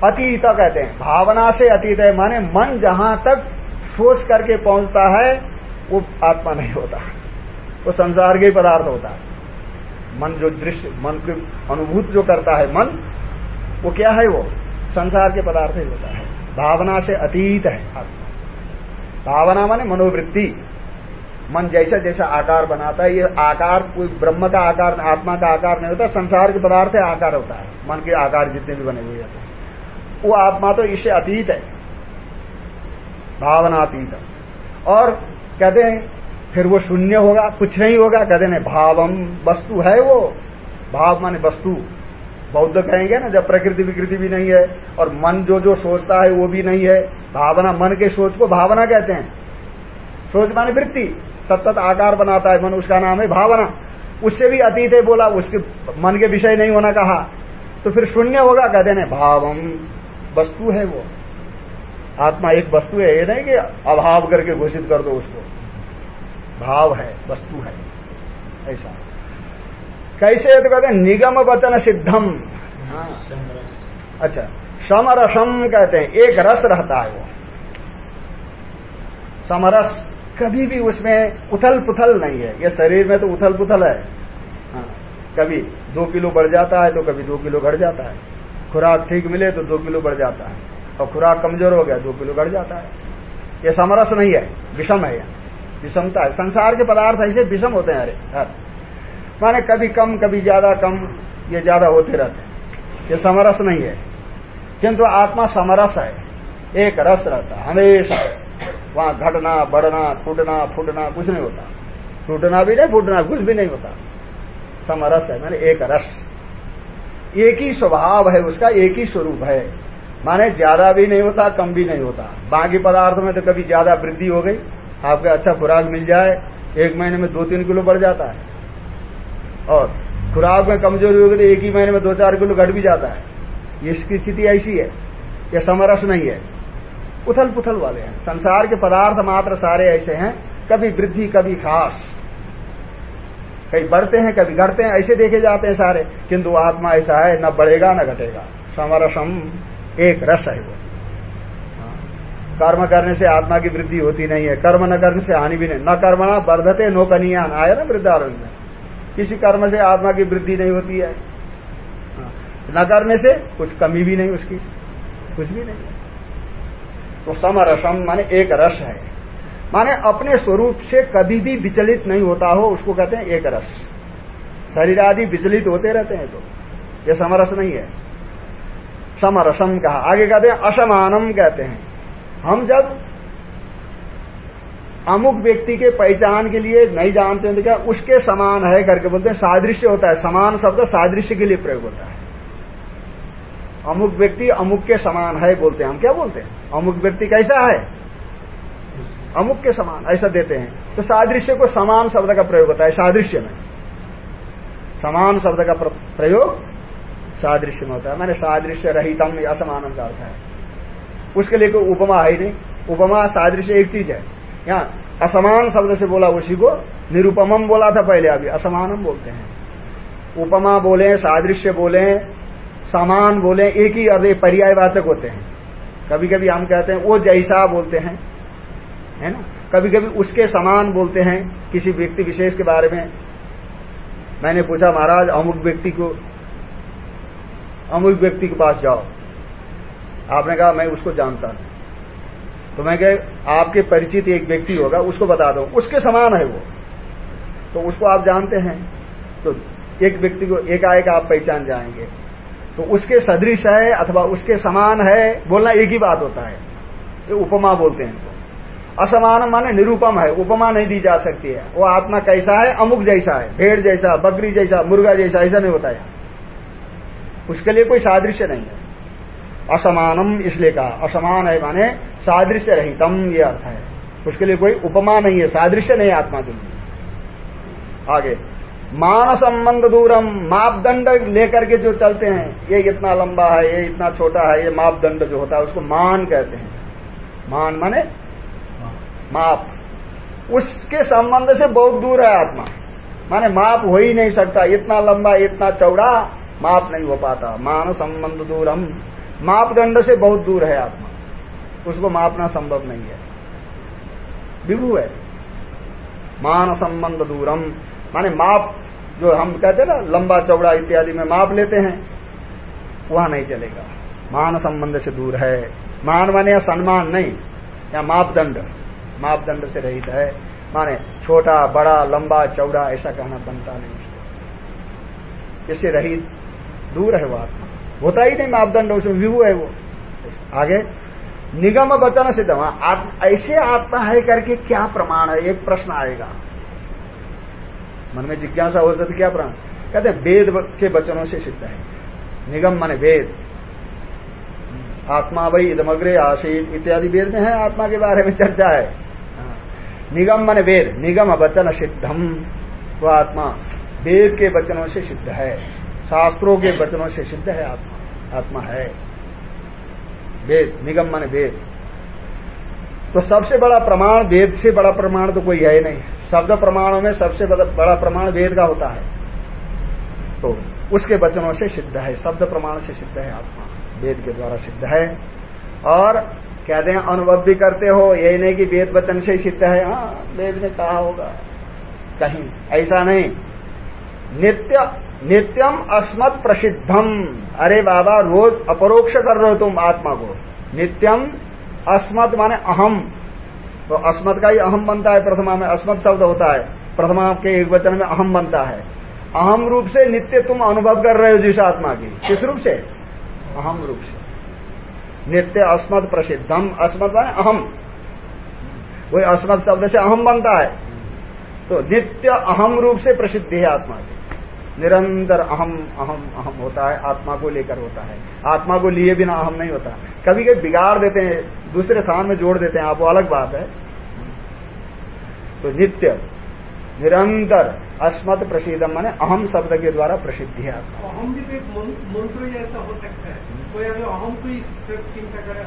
अतीत कहते हैं। भावना से अतीत है, माने मन जहाँ तक सोच करके पहुँचता है, वो आत्मा नहीं होता। वो संसार के पदार्थ होता है। मन जो दृश्य, मन की अनुभूत जो करता है मन, वो क्या है वो? संसार के पदार्थ ही होता है। भावना से अतीत है। आत्मा भावना माने मनोवृत्ति। मन जैसा जैसा आकार बनाता है, ये आकार, कोई ब्रह्म का आकार, आत्मा का आकार नहीं होता, संसार के पदार्थ आकार होता है। मन के आकार जितने भी बने हुए हैं। वो आत्मा तो इससे अतीत है। भावनातीत और कहते हैं फिर वो शून्य होगा, कुछ नहीं होगा, कहते नहीं भावम वस्तु है वो। भाव माने वस्तु। बौद्ध कहेंगे ना, जब प्रकृति विकृति भी नहीं है, और मन जो जो सोचता है वो भी नहीं है, भावना मन के सोच को भावना कहते हैं। सोच माने वृत्ति। तत्त आकार बनाता है मन, उसका नाम है भावना। उससे भी अतीत है बोला, उसके मन के विषय नहीं होना कहा। तो फिर शून्य होगा, कहते हैं, भावम वस्तु है वो। आत्मा एक वस्तु है, ये नहीं कि अभाव करके घोषित कर दो उसको। भाव है वस्तु है। ऐसा। कैसे तो कहते हैं निगम वचन सिद्धम। हाँ। अच्छा समरसम कहते हैं एक रस रहता है वो। समरस कभी भी उसमें उथल पुथल नहीं है। ये शरीर में तो उथल पुथल है। हाँ। कभी दो किलो बढ़ जाता है तो कभी दो किलो घट जाता है। खुराक ठीक मिले तो दो किलो बढ़ जाता है। और खुराक कमज़ोर हो गया दो किलो घट जाता है। ये समरस नहीं है विषम है। विषमता है। संसार के पदार्थ ऐसे विषम होते हैं, अरे, हर। माने कभी कम, कभी ज़्यादा कम, ये ज़्यादा होते रहते हैं। ये समरस नहीं है। किंतु आत्मा समरस है। एक रस रहता हमेशा। वहाँ घटना, बढ़ना टूटना फूटना, कुछ नहीं होता। टूटना भी नहीं, फूटना कुछ भी नहीं होता। समरस है, मैंने एक रस। एक ही स्वभाव है, उसका एक ही स्वरूप है। माने ज़्यादा भी नहीं होता, कम भी नहीं होता। बाकी पदार्थ में तो कभी ज़्यादा वृद्धि हो गई। आपको अच्छा खुराक मिल जाए, एक महीने में दो तीन किलो बढ़ जाता है। और खुराक में कमज़ोरी होगी तो एक ही महीने में दो चार किलो घट भी जाता है। इसकी स्थिति ऐसी है यह समरस नहीं है। उथल पुथल वाले हैं। संसार के पदार्थ मात्र सारे ऐसे हैं, कभी वृद्धि, कभी खास कहीं बढ़ते हैं, कभी घटते हैं, ऐसे देखे जाते हैं सारे। किंतु आत्मा ऐसा है, न बढ़ेगा, न घटेगा। समरसम एक रस है वो। कर्म करने से आत्मा की वृद्धि होती नहीं है, कर्म न करने से हानि भी नहीं। न कर्मणा वर्धते, नो कनियान, आया ना वृद्धारण में किसी कर्म से आत्मा की वृद्धि नहीं होती है। हाँ। न करने से कुछ कमी भी नहीं उसकी, कुछ भी नहीं। तो समरसम माने एक रस है। माने अपने स्वरूप से कभी भी विचलित नहीं होता हो, उसको कहते हैं एक रस। शरीर आदि विचलित होते रहते हैं तो ये समरस नहीं है। समरसम कहा, आगे कहते हैं, असमानम कहते हैं। हम जब अमुक व्यक्ति के पहचान के लिए नहीं जानते हैं तो क्या उसके समान है करके बोलते हैं, सादृश्य होता है। समान शब्द सादृश्य के लिए प्रयोग होता है। अमुक व्यक्ति अमुक के समान है बोलते हैं। हम क्या बोलते हैं? अमुक व्यक्ति कैसा है? अमुक के समान, ऐसा देते हैं। तो सादृश्य को समान शब्द का प्रयोग होता है, सादृश्य में। समान शब्द का प्रयोग सादृश्य में होता है। मैंने सादृश्य रहितम असमानम का अर्थ है। उसके लिए कोई उपमा है नहीं। उपमा सादृश्य एक चीज़ है। यहाँ असमान शब्द से बोला उसी को निरुपमम बोला था पहले अभी, असमानम बोलते हैं। उपमा बोले, सादृश्य बोले, समान बोले, एक ही अर्थ पर्यायवाचक होते हैं। कभी कभी हम कहते हैं वो जैसा बोलते हैं। है ना? कभी कभी उसके समान बोलते हैं, किसी व्यक्ति विशेष के बारे में। मैंने पूछा, महाराज, अमुक व्यक्ति को, अमुक व्यक्ति के पास जाओ। आपने कहा, मैं उसको जानता हूँ तो मैं कह, आपके परिचित एक व्यक्ति होगा, उसको बता दो। उसके समान है वो। तो उसको आप जानते हैं। तो एक व्यक्ति को एकाएक आप पहचान जाएँगे। तो उसके सदृश है अथवा उसके समान है, बोलना एक ही बात होता है। ये उपमा बोलते हैं तो असमान माने निरूपम है, उपमा नहीं दी जा सकती है। वो आत्मा कैसा है? अमुक जैसा है, भेड़ जैसा, बकरी जैसा, मुर्गा जैसा, ऐसा नहीं होता है। उसके लिए कोई सादृश्य नहीं है। असमानम इसलिए कहा। असमान है माने सादृश्य रहितम ये अर्थ है। उसके लिए कोई उपमा नहीं है, सादृश्य नहीं आत्मा के लिए। आगे मान संबंध दूरम, मापदंड लेकर के जो चलते हैं, ये इतना लंबा है, ये इतना छोटा है, ये मापदंड जो होता है, उसको मान कहते हैं। मान माने माप। उसके संबंध से बहुत दूर है आत्मा। माने माप हो ही नहीं सकता, इतना लंबा, इतना चौड़ा, माप नहीं हो पाता। मान संबंध दूरम। मापदंड से बहुत दूर है आत्मा। उसको मापना संभव नहीं है। विभु है। मान संबंध दूरम। माने माप जो हम कहते हैं ना, लंबा, चौड़ा इत्यादि में माप लेते हैं, वहाँ नहीं चलेगा। मान संबंध से दूर है। मान माने या सम्मान नहीं, या मापदंड। मापदंड से रहित है। माने छोटा, बड़ा, लंबा, चौड़ा, ऐसा कहना बनता नहीं। उसको इससे रहित दूर है वो आत्मा। होता ही नहीं मापदंड, उसमें विभु है वो। आगे, निगम वचन सिद्ध ऐसे आत्मा है करके क्या प्रमाण है? एक प्रश्न आएगा। मन में जिज्ञासा हो सकती क्या प्रमाण? कहते वेद के वचनों से सिद्ध है। निगम माने वेद। आत्मा वही इदमग्रे आशीत इत्यादि वेद में है, आत्मा के बारे में चर्चा है। निगम माने वेद। निगम वचन सिद्धम। वो आत्मा वेद के वचनों से सिद्ध है। शास्त्रों के वचनों से सिद्ध है आत्मा। आत्मा है। वेद, निगम माने वेद। तो सबसे बड़ा प्रमाण वेद से बड़ा प्रमाण तो कोई है नहीं। शब्द प्रमाणों में सबसे बड़ा प्रमाण वेद का होता है। तो उसके वचनों से सिद्ध है, शब्द प्रमाण से सिद्ध है आत्मा। वेद के द्वारा सिद्ध है। और कहते हैं अनुभव भी करते हो यही नहीं कि वेद वचन से सिद्ध है। हाँ वेद ने कहा होगा, कहीं ऐसा नहीं। नित्य नित्यम अस्मत् प्रसिद्धम। अरे बाबा, रोज अपरोक्ष कर रहे हो तुम आत्मा को। नित्यम अस्मत माने अहम। तो अस्मत का ही अहम बनता है प्रथमा में, अस्मत शब्द होता है। प्रथमा के एक वचन में अहम बनता है। अहम रूप से नित्य तुम अनुभव कर रहे हो जिस आत्मा की। किस रूप से? अहम रूप से। नित्य अस्मत प्रसिद्धम। अस्मत माने अहम। वही अस्मत शब्द से अहम बनता है। तो नित्य अहम रूप से प्रसिद्धि है आत्मा की। निरंतर अहम अहम अहम होता है आत्मा को लेकर होता है। आत्मा को लिए बिना अहम नहीं होता। कभी कभी बिगाड़ देते हैं दूसरे स्थान में जोड़ देते हैं आप वो अलग बात है। तो नित्य निरंतर अस्मत प्रसिद्धम माने अहम शब्द के द्वारा प्रसिद्धि है आत्मा। अहम भी तो एक मंत्र जैसा हो सकता है। कोई अगर अहम को चिंता करे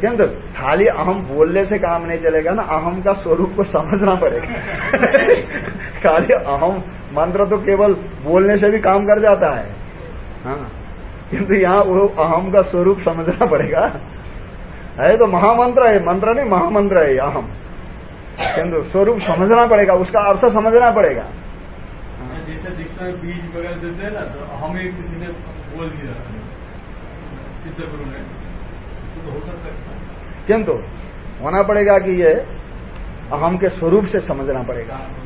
किंतु खाली अहम बोलने से काम नहीं चलेगा ना अहम का स्वरूप को समझना पड़ेगा। खाली अहम मंत्र तो केवल बोलने से भी काम कर जाता है। हाँ। किंतु यहाँ वो अहम का स्वरूप समझना पड़ेगा। है तो महामंत्र है मंत्र नहीं महामंत्र है अहम। किंतु स्वरूप समझना पड़ेगा उसका अर्थ समझना पड़ेगा। जैसे दीक्षा बीज वगैरह देते हैं ना तो हम एक किसी ने बोल दिया सिद्ध गुरु ने तो हो सकता है। किंतु होना पड़ेगा कि ये अहम के स्वरूप से समझना पड़ेगा। हाँ।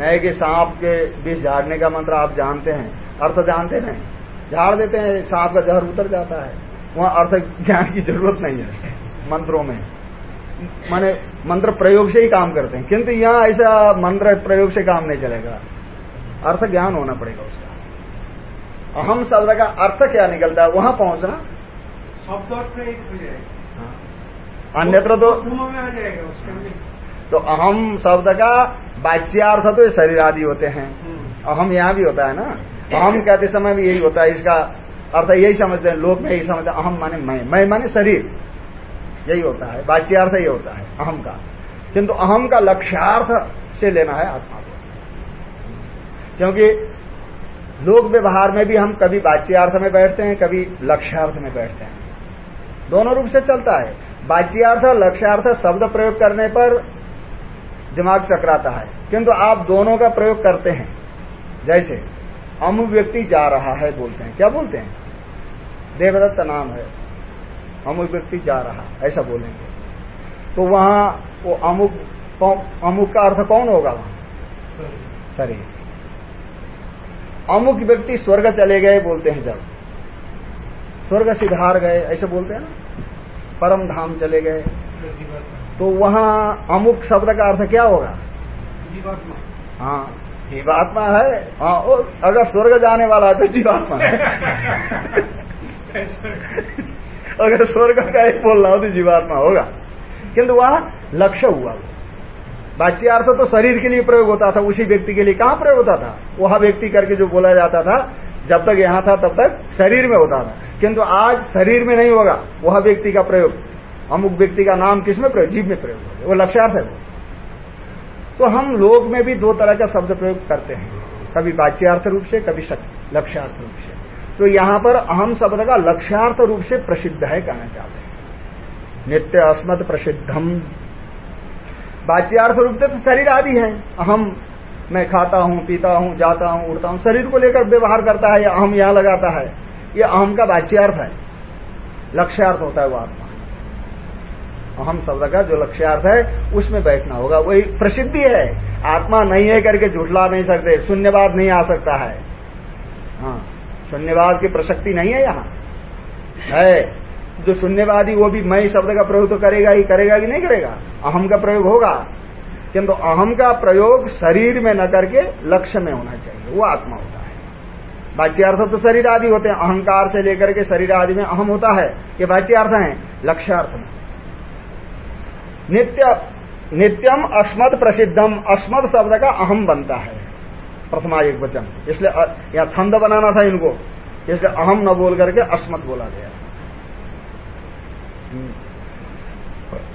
नहीं कि सांप के बीच झाड़ने का मंत्र आप जानते हैं। अर्थ जानते नहीं झाड़ देते हैं सांप का जहर उतर जाता है। वहाँ अर्थ ज्ञान की ज़रूरत नहीं है मंत्रों में। माने मंत्र प्रयोग से ही काम करते हैं। किंतु यहाँ ऐसा मंत्र प्रयोग से काम नहीं चलेगा। अर्थ ज्ञान होना पड़ेगा उसका। अहम शब्द का अर्थ क्या निकलता है वहाँ पहुँचना। शब्द अर्थ एक हो जाएगा। अन्यत्र तो तो अहम शब्द का बाच्यार्थ तो शरीर आदि होते हैं। हम्म। अहम यहाँ भी होता है ना? अहम कहते समय भी यही होता है इसका अर्थ यही समझते हैं लोग में यही समझते हैं अहम माने मैं। मैं माने शरीर। यही होता है बाच्यार्थ यही होता है अहम का। किंतु अहम का लक्ष्यार्थ से लेना है आत्मा को। क्योंकि लोक व्यवहार में भी हम कभी बाच्यार्थ में बैठते हैं कभी लक्ष्यार्थ में बैठते हैं। दोनों रूप से चलता है। बाच्यार्थ लक्ष्यार्थ शब्द प्रयोग करने पर दिमाग चकराता है। किंतु आप दोनों का प्रयोग करते हैं। जैसे अमुक व्यक्ति जा रहा है बोलते हैं। क्या बोलते हैं? देवदत्त नाम है। अमुक व्यक्ति जा रहा ऐसा बोलेंगे। तो वहाँ वो अमुक अमुक का अर्थ कौन होगा वहाँ? शरीर। अमुक व्यक्ति स्वर्ग चले गए बोलते हैं जब। स्वर्ग सिधार गए, ऐसे बोलते हैं ना? परम धाम चले गए। तो वहाँ अमुक शब्द का अर्थ क्या होगा? जीवात्मा। हाँ जीवात्मा है हाँ अगर स्वर्ग जाने वाला है तो जीवात्मा है। अगर स्वर्ग का एक बोल रहा हो तो जीवात्मा होगा। किंतु वहाँ लक्ष्य हुआ। बाच्यार्थ तो शरीर के लिए प्रयोग होता था उसी व्यक्ति के लिए कहाँ प्रयोग होता था? वह व्यक्ति करके जो बोला जाता था जब तक यहाँ था तब तक शरीर में होता था। किंतु आज शरीर में नहीं होगा वह व्यक्ति का प्रयोग। अमुक व्यक्ति का नाम किसमें प्रयोग? जीव में प्रयोग होगा वो लक्ष्यार्थ है तो हम लोग में भी दो तरह का शब्द प्रयोग करते हैं। कभी बाच्यार्थ रूप से, कभी लक्ष्यार्थ रूप से। तो यहाँ पर अहम शब्द का लक्ष्यार्थ रूप से प्रसिद्ध है कहना चाहते हैं। नित्य अस्मद प्रसिद्धम। बाच्यार्थ रूप से तो शरीर आदि है। अहम मैं खाता हूँ, पीता हूँ, जाता हूँ, उड़ता हूँ, शरीर को लेकर व्यवहार करता है या अहम यहाँ लगाता है। ये अहम का बाच्यार्थ है। लक्ष्यार्थ होता है वो आत्मा। अहम शब्द का जो लक्ष्यार्थ है, उसमें बैठना होगा। वही प्रसिद्धि है। आत्मा नहीं है करके झुठला नहीं सकते, शून्यवाद नहीं आ सकता है। हाँ शून्यवाद की प्रसक्ति नहीं है यहाँ। है। जो शून्यवादी, वो भी मैं शब्द का प्रयोग तो करेगा ही, करेगा कि नहीं करेगा? अहम का प्रयोग होगा। किंतु अहम का प्रयोग शरीर में न करके लक्ष्य में होना चाहिए। वो आत्मा होता है। बाच्यार्थ तो शरीर आदि होते हैं। अहंकार से लेकर के शरीर आदि में अहम होता है। ये बाच्यार्थ है। लक्ष्यार्थ में। नित्य, नित्यम अस्मद प्रसिद्धम। अस्मद शब्द का अहम बनता है। प्रथमा एक वचन। इसलिए यहाँ छंद बनाना था इनको। इसलिए अहम न बोल करके अस्मद बोला गया।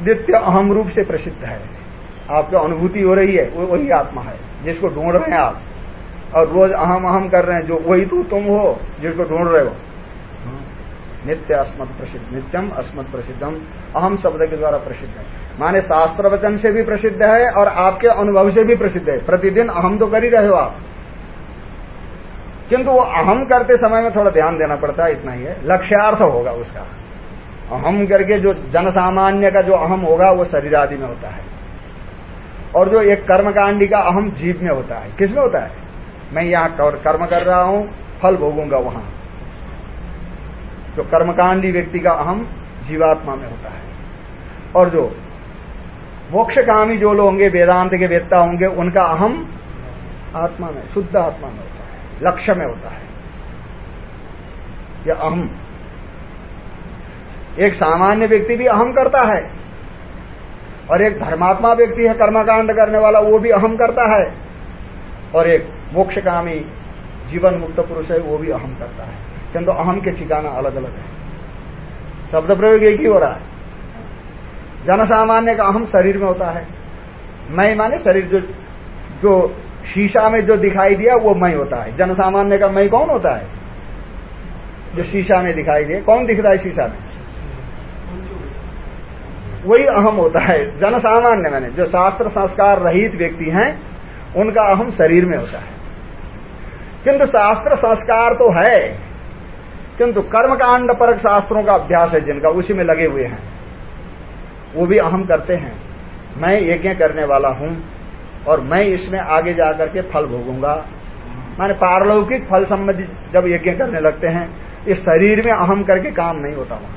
नित्य अहम रूप से प्रसिद्ध है। आपको अनुभूति हो रही है, वो वही आत्मा है, जिसको ढूंढ रहे हैं आप। और रोज अहम अहम कर रहे हैं, जो वही तो तुम हो, जिसको ढूंढ रहे हो। नित्य अस्मद प्रसिद्ध नित्यम अस्मद प्रसिद्धम अहम शब्द के द्वारा प्रसिद्ध है। माने शास्त्र वचन से भी प्रसिद्ध है और आपके अनुभव से भी प्रसिद्ध है। प्रतिदिन अहम तो कर ही रहे हो आप। किंतु वो अहम करते समय में थोड़ा ध्यान देना पड़ता है, इतना ही है। लक्ष्यार्थ होगा उसका। अहम करके जो जनसामान्य का जो अहम होगा, वो शरीर आदि में होता है। और जो एक कर्मकांडी का अहम जीव में होता है किसमें होता है? मैं यहाँ कर्म कर रहा हूँ, फल भोगूँगा वहाँ। जो कर्मकांडी व्यक्ति का अहम जीवात्मा में होता है। और जो मोक्षकामी जो लोग होंगे, वेदांत के वेत्ता होंगे, उनका अहम आत्मा में, शुद्ध आत्मा में होता है, लक्ष्य में होता है। यह अहम। एक सामान्य व्यक्ति भी अहम करता है, और एक धर्मात्मा व्यक्ति है, कर्मकांड करने वाला, वो भी अहम करता है, और एक मोक्षकामी जीवन मुक्त पुरुष है, वो भी अहम करता है। किंतु अहम के ठिकाना अलग अलग है। शब्द प्रयोग एक ही हो रहा है। जनसामान्य का अहम शरीर में होता है। मैं माने शरीर जो जो शीशा में जो दिखाई दिया, वो मैं होता है। जनसामान्य का मैं कौन होता है? जो शीशा में दिखाई दिया। कौन दिखता है शीशा में? वही अहम होता है। जनसामान्य मैंने जो शास्त्र संस्कार रहित व्यक्ति हैं, उनका अहम शरीर में होता है। किंतु शास्त्र संस्कार तो है। किंतु कर्मकांड परक शास्त्रों का अभ्यास है जिनका, उसी में लगे हुए हैं। वो भी अहम करते हैं। मैं यज्ञ करने वाला हूँ और मैं इसमें आगे जाकर के फल भोगूँगा। माने पारलौकिक फल संबंधी जब यज्ञ करने लगते हैं, इस शरीर में अहम करके काम नहीं होता वहाँ।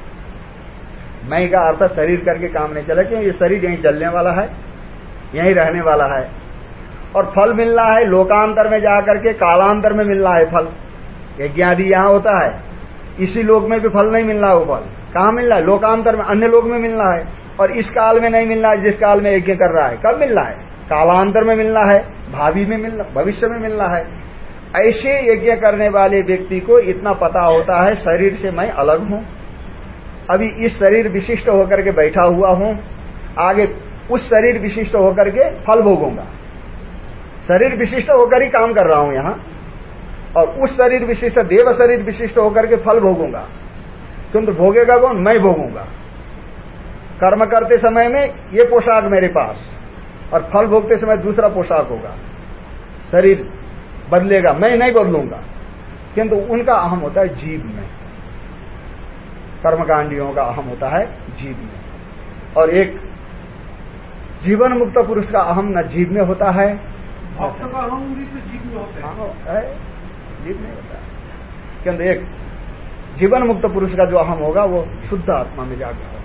मैं का अर्थ शरीर करके काम नहीं चला, क्योंकि ये शरीर यहीं जलने वाला है, यहीं रहने वाला है। और फल मिलना है, लोकांतर में जाकर के कालांतर में मिलना है फल। यज्ञ आदि यहाँ होता है। इसी लोक में भी फल नहीं मिलना है वो फल कहाँ मिल रहा है? लोकांतर में, अन्य लोक में मिलना है। और इस काल में नहीं मिलना है, जिस काल में यज्ञ कर रहा है। कब मिल रहा है? कालांतर में मिलना है, भावी में मिलना भविष्य में मिलना है। ऐसे यज्ञ करने वाले व्यक्ति को इतना पता होता है, शरीर से मैं अलग हूँ। अभी इस शरीर विशिष्ट होकर के बैठा हुआ हूँ। आगे उस शरीर विशिष्ट होकर के फल भोगूँगा। शरीर विशिष्ट होकर ही काम कर रहा हूँ यहाँ। और उस शरीर विशिष्ट देव शरीर विशिष्ट होकर के फल भोगूँगा। किंतु भोगेगा कौन? मैं भोगूँगा। कर्म करते समय में ये पोशाक मेरे पास और फल भोगते समय दूसरा पोशाक होगा। शरीर बदलेगा मैं नहीं बदलूँगा। किंतु उनका अहम होता है जीव में। कर्मकांडियों का अहम होता है जीव में। और एक जीवन मुक्त पुरुष का अहम न जीव में होता है। अहम भी तो जीव में होता हाँ, है। जीव में होता। किंतु एक जीवन मुक्त पुरुष का जो अहम होगा, वो शुद्ध आत्मा में जाकर होगा।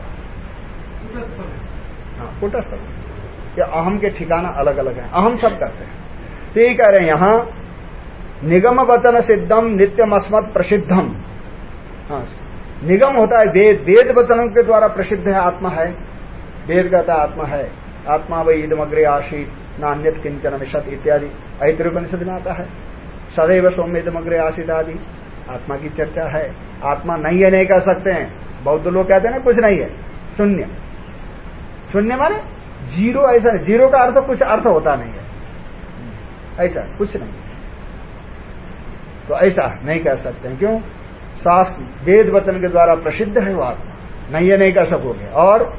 हाँ कुटस्थ ये अहम के ठिकाना अलग अलग है। अहम सब करते हैं। तो यही कह रहे हैं यहाँ, निगम वचन सिद्धम नित्यम अस्मत प्रसिद्धम। हाँ निगम होता है वेद। वेद वचनों के द्वारा प्रसिद्ध है, आत्मा है। वेद कहता आत्मा है। आत्मा वही इदमग्रे आशीत नान्यत किंचन विशत इत्यादि। ऐतृपनिषद में आता है। सदैव सौम्य इदमग्रे आशित आदि आत्मा की चर्चा है। आत्मा नहीं है, नहीं कह सकते हैं। बौद्ध लोग कहते हैं ना, कुछ नहीं है। शून्य। शून्य माने ज़ीरो ऐसा नहीं ज़ीरो का अर्थ कुछ अर्थ होता नहीं है। ऐसा, कुछ नहीं। तो ऐसा नहीं कह सकते हैं। क्यों? शास्त्र, वेद वचन के द्वारा प्रसिद्ध है वो आत्मा। नहीं है, नहीं कह सकोगे। और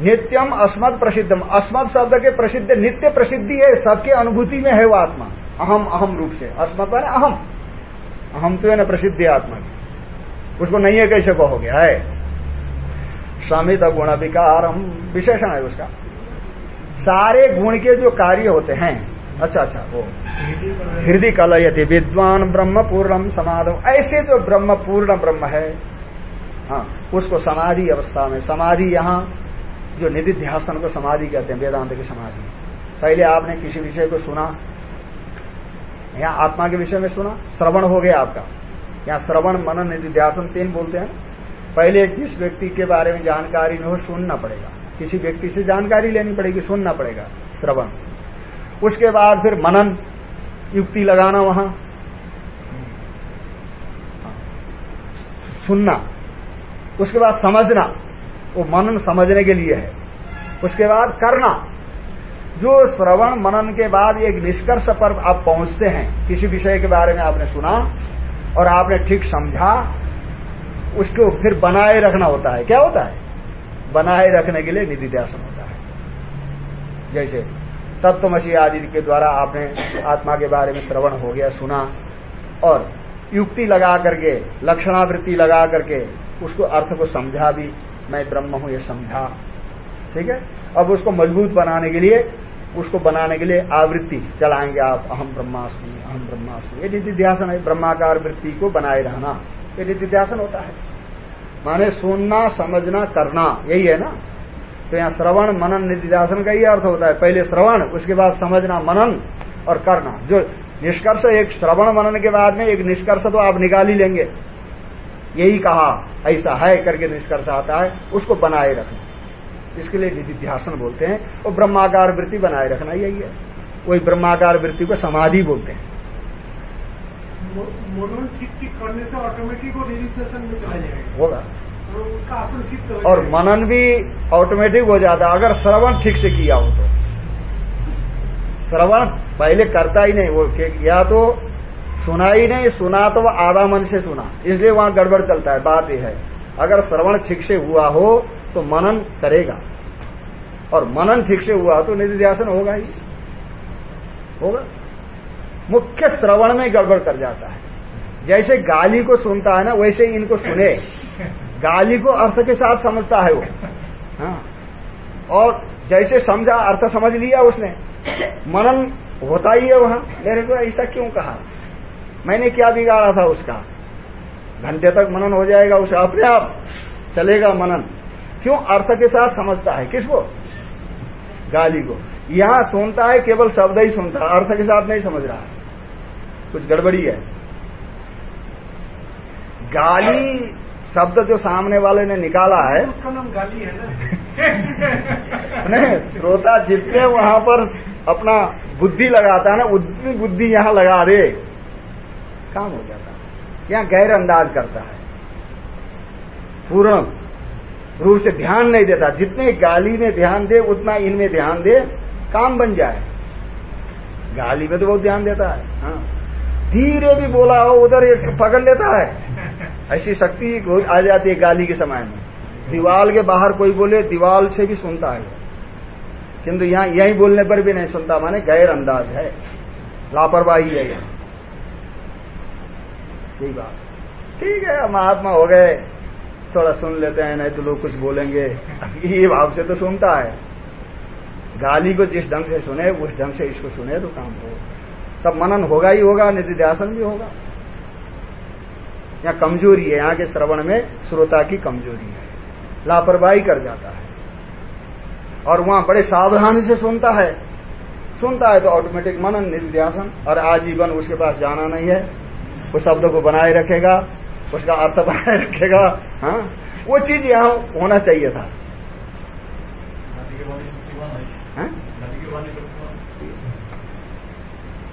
नित्यम अस्मद प्रसिद्धम। अस्मद शब्द के प्रसिद्ध, नित्य प्रसिद्धि है, सबके अनुभूति में है वो आत्मा। अहम अहम रूप से। अस्मद माने अहम। अहम तो है ना प्रसिद्धि आत्मा। की उसको नहीं है कैसे कहोगे? है। समित गुण विकारम विशेषण है उसका। सारे गुण के जो कार्य होते हैं। अच्छा अच्छा वो। हृदय कलयति विद्वान ब्रह्म पूर्णम समाधम ऐसे जो ब्रह्म पूर्ण ब्रह्म है हाँ उसको समाधि अवस्था में, समाधि यहाँ, जो निधि ध्यासन को समाधि कहते हैं, वेदांत की समाधि। पहले आपने किसी विषय को सुना यहाँ आत्मा के विषय में सुना, श्रवण हो गया आपका। यहाँ श्रवण, मनन निधि ध्यासन तीन बोलते हैं। पहले जिस व्यक्ति के बारे में जानकारी न हो, सुनना पड़ेगा। किसी व्यक्ति से जानकारी लेनी पड़ेगी, सुनना पड़ेगा, श्रवण। उसके बाद फिर मनन, युक्ति लगाना वहाँ। सुनना। उसके बाद समझना। वो मनन समझने के लिए है। उसके बाद करना। जो श्रवण मनन के बाद एक निष्कर्ष पर आप पहुँचते हैं, किसी विषय के बारे में आपने सुना और आपने ठीक समझा, उसको फिर बनाए रखना होता है। क्या होता है? बनाए रखने के लिए निधि ध्यान होता है। जैसे तत्वमसी आदि के द्वारा आपने आत्मा के बारे में श्रवण हो गया, सुना और युक्ति लगा करके, लक्षणावृत्ति लगा करके उसको अर्थ को समझा भी, मैं ब्रह्म हूँ, ये समझा। ठीक है? अब उसको मज़बूत बनाने के लिए उसको बनाने के लिए आवृत्ति। चलाएँगे आप अहम ब्रह्मास्मि अहम ब्रह्मास्मि। ये निधिध्यासन है, ब्रह्माकार वृत्ति को बनाए रहना। ये निधिध्यासन होता है। माने सुनना, समझना, करना, यही है ना? तो यहाँ श्रवण, मनन निधिध्यासन का ही अर्थ होता है। पहले श्रवण, उसके बाद समझना, मनन और करना। जो निष्कर्ष एक श्रवण, मनन के बाद में एक निष्कर्ष तो आप निकाल ही लेंगे। यही कहा, ऐसा है करके निष्कर्ष आता है, उसको बनाए रखना। इसके लिए निधिध्यासन बोलते हैं और ब्रह्माकार वृत्ति बनाए रखना यही है। वही ब्रह्माकार वृत्ति को समाधि बोलते हैं। मनन ठीक ठीक करने से ऑटोमेटिक वो निधिध्यासन में चला जाएगा। होगा। और उसका आसन सिद्ध और मनन भी ऑटोमेटिक हो जाता है। अगर श्रवण ठीक से किया हो तो। श्रवण पहले करता ही नहीं वो या तो सुना ही नहीं सुना तो वो आधा मन से सुना। इसलिए वहाँ गड़बड़ चलता है। बात यह है अगर श्रवण ठीक से हुआ हो तो मनन करेगा। और मनन ठीक से हुआ तो निधिध्यासन होगा ही। होगा। मुख्य श्रवण में गड़बड़ कर जाता है। जैसे गाली को सुनता है ना, वैसे ही इनको सुने। गाली को अर्थ के साथ समझता है वो। हाँ। और जैसे समझा, अर्थ समझ लिया उसने। मनन होता ही है वहाँ। मेरे को ऐसा क्यों कहा? मैंने क्या बिगाड़ा था उसका? घंटे तक मनन हो जाएगा उसे अपने आप। चलेगा मनन। क्यों अर्थ के साथ समझता है? किसको? गाली को। यहाँ सुनता है केवल शब्द ही सुनता है अर्थ के साथ नहीं समझ रहा। है कुछ गड़बड़ी है। गाली शब्द जो सामने वाले ने निकाला है उसका नाम गाली है ना? नहीं श्रोता जितने वहाँ पर अपना बुद्धि लगाता है ना उतनी बुद्धि यहाँ लगा दे। काम हो जाता है। यहाँ गैर अंदाज करता है। पूर्ण। रूप से ध्यान नहीं देता। जितने गाली में ध्यान दे, उतना इनमें ध्यान दे, काम बन जाए। गाली में तो बहुत ध्यान देता है। हाँ। धीरे भी बोला हो, उधर एक पकड़ लेता है। ऐसी शक्ति आ जाती है गाली के समय में। दीवाल के बाहर कोई बोले, दीवाल से भी सुनता है। किंतु यहाँ, यही बोलने पर भी नहीं सुनता। माने गैर अंदाज है। लापरवाही है यहाँ। बात। ठीक है महात्मा हो गए। थोड़ा सुन लेते हैं, नहीं तो लोग कुछ बोलेंगे। ये भाव से तो सुनता है। गाली को जिस ढंग से सुने, उस ढंग से इसको सुने तो काम हो। तब मनन होगा ही होगा, निधिध्यासन भी होगा। यहाँ कमज़ोरी है, यहाँ के श्रवण में श्रोता की कमज़ोरी है। लापरवाही कर जाता है। और वहाँ बड़े सावधानी से सुनता है। सुनता है तो ऑटोमेटिक मनन निर्ध्यासन और आजीवन, उसके पास जाना नहीं है। वो शब्द को बनाए रखेगा। उसका अर्थ बनाए रखेगा। हाँ? वो चीज़ यहाँ होना चाहिए था। हाँ?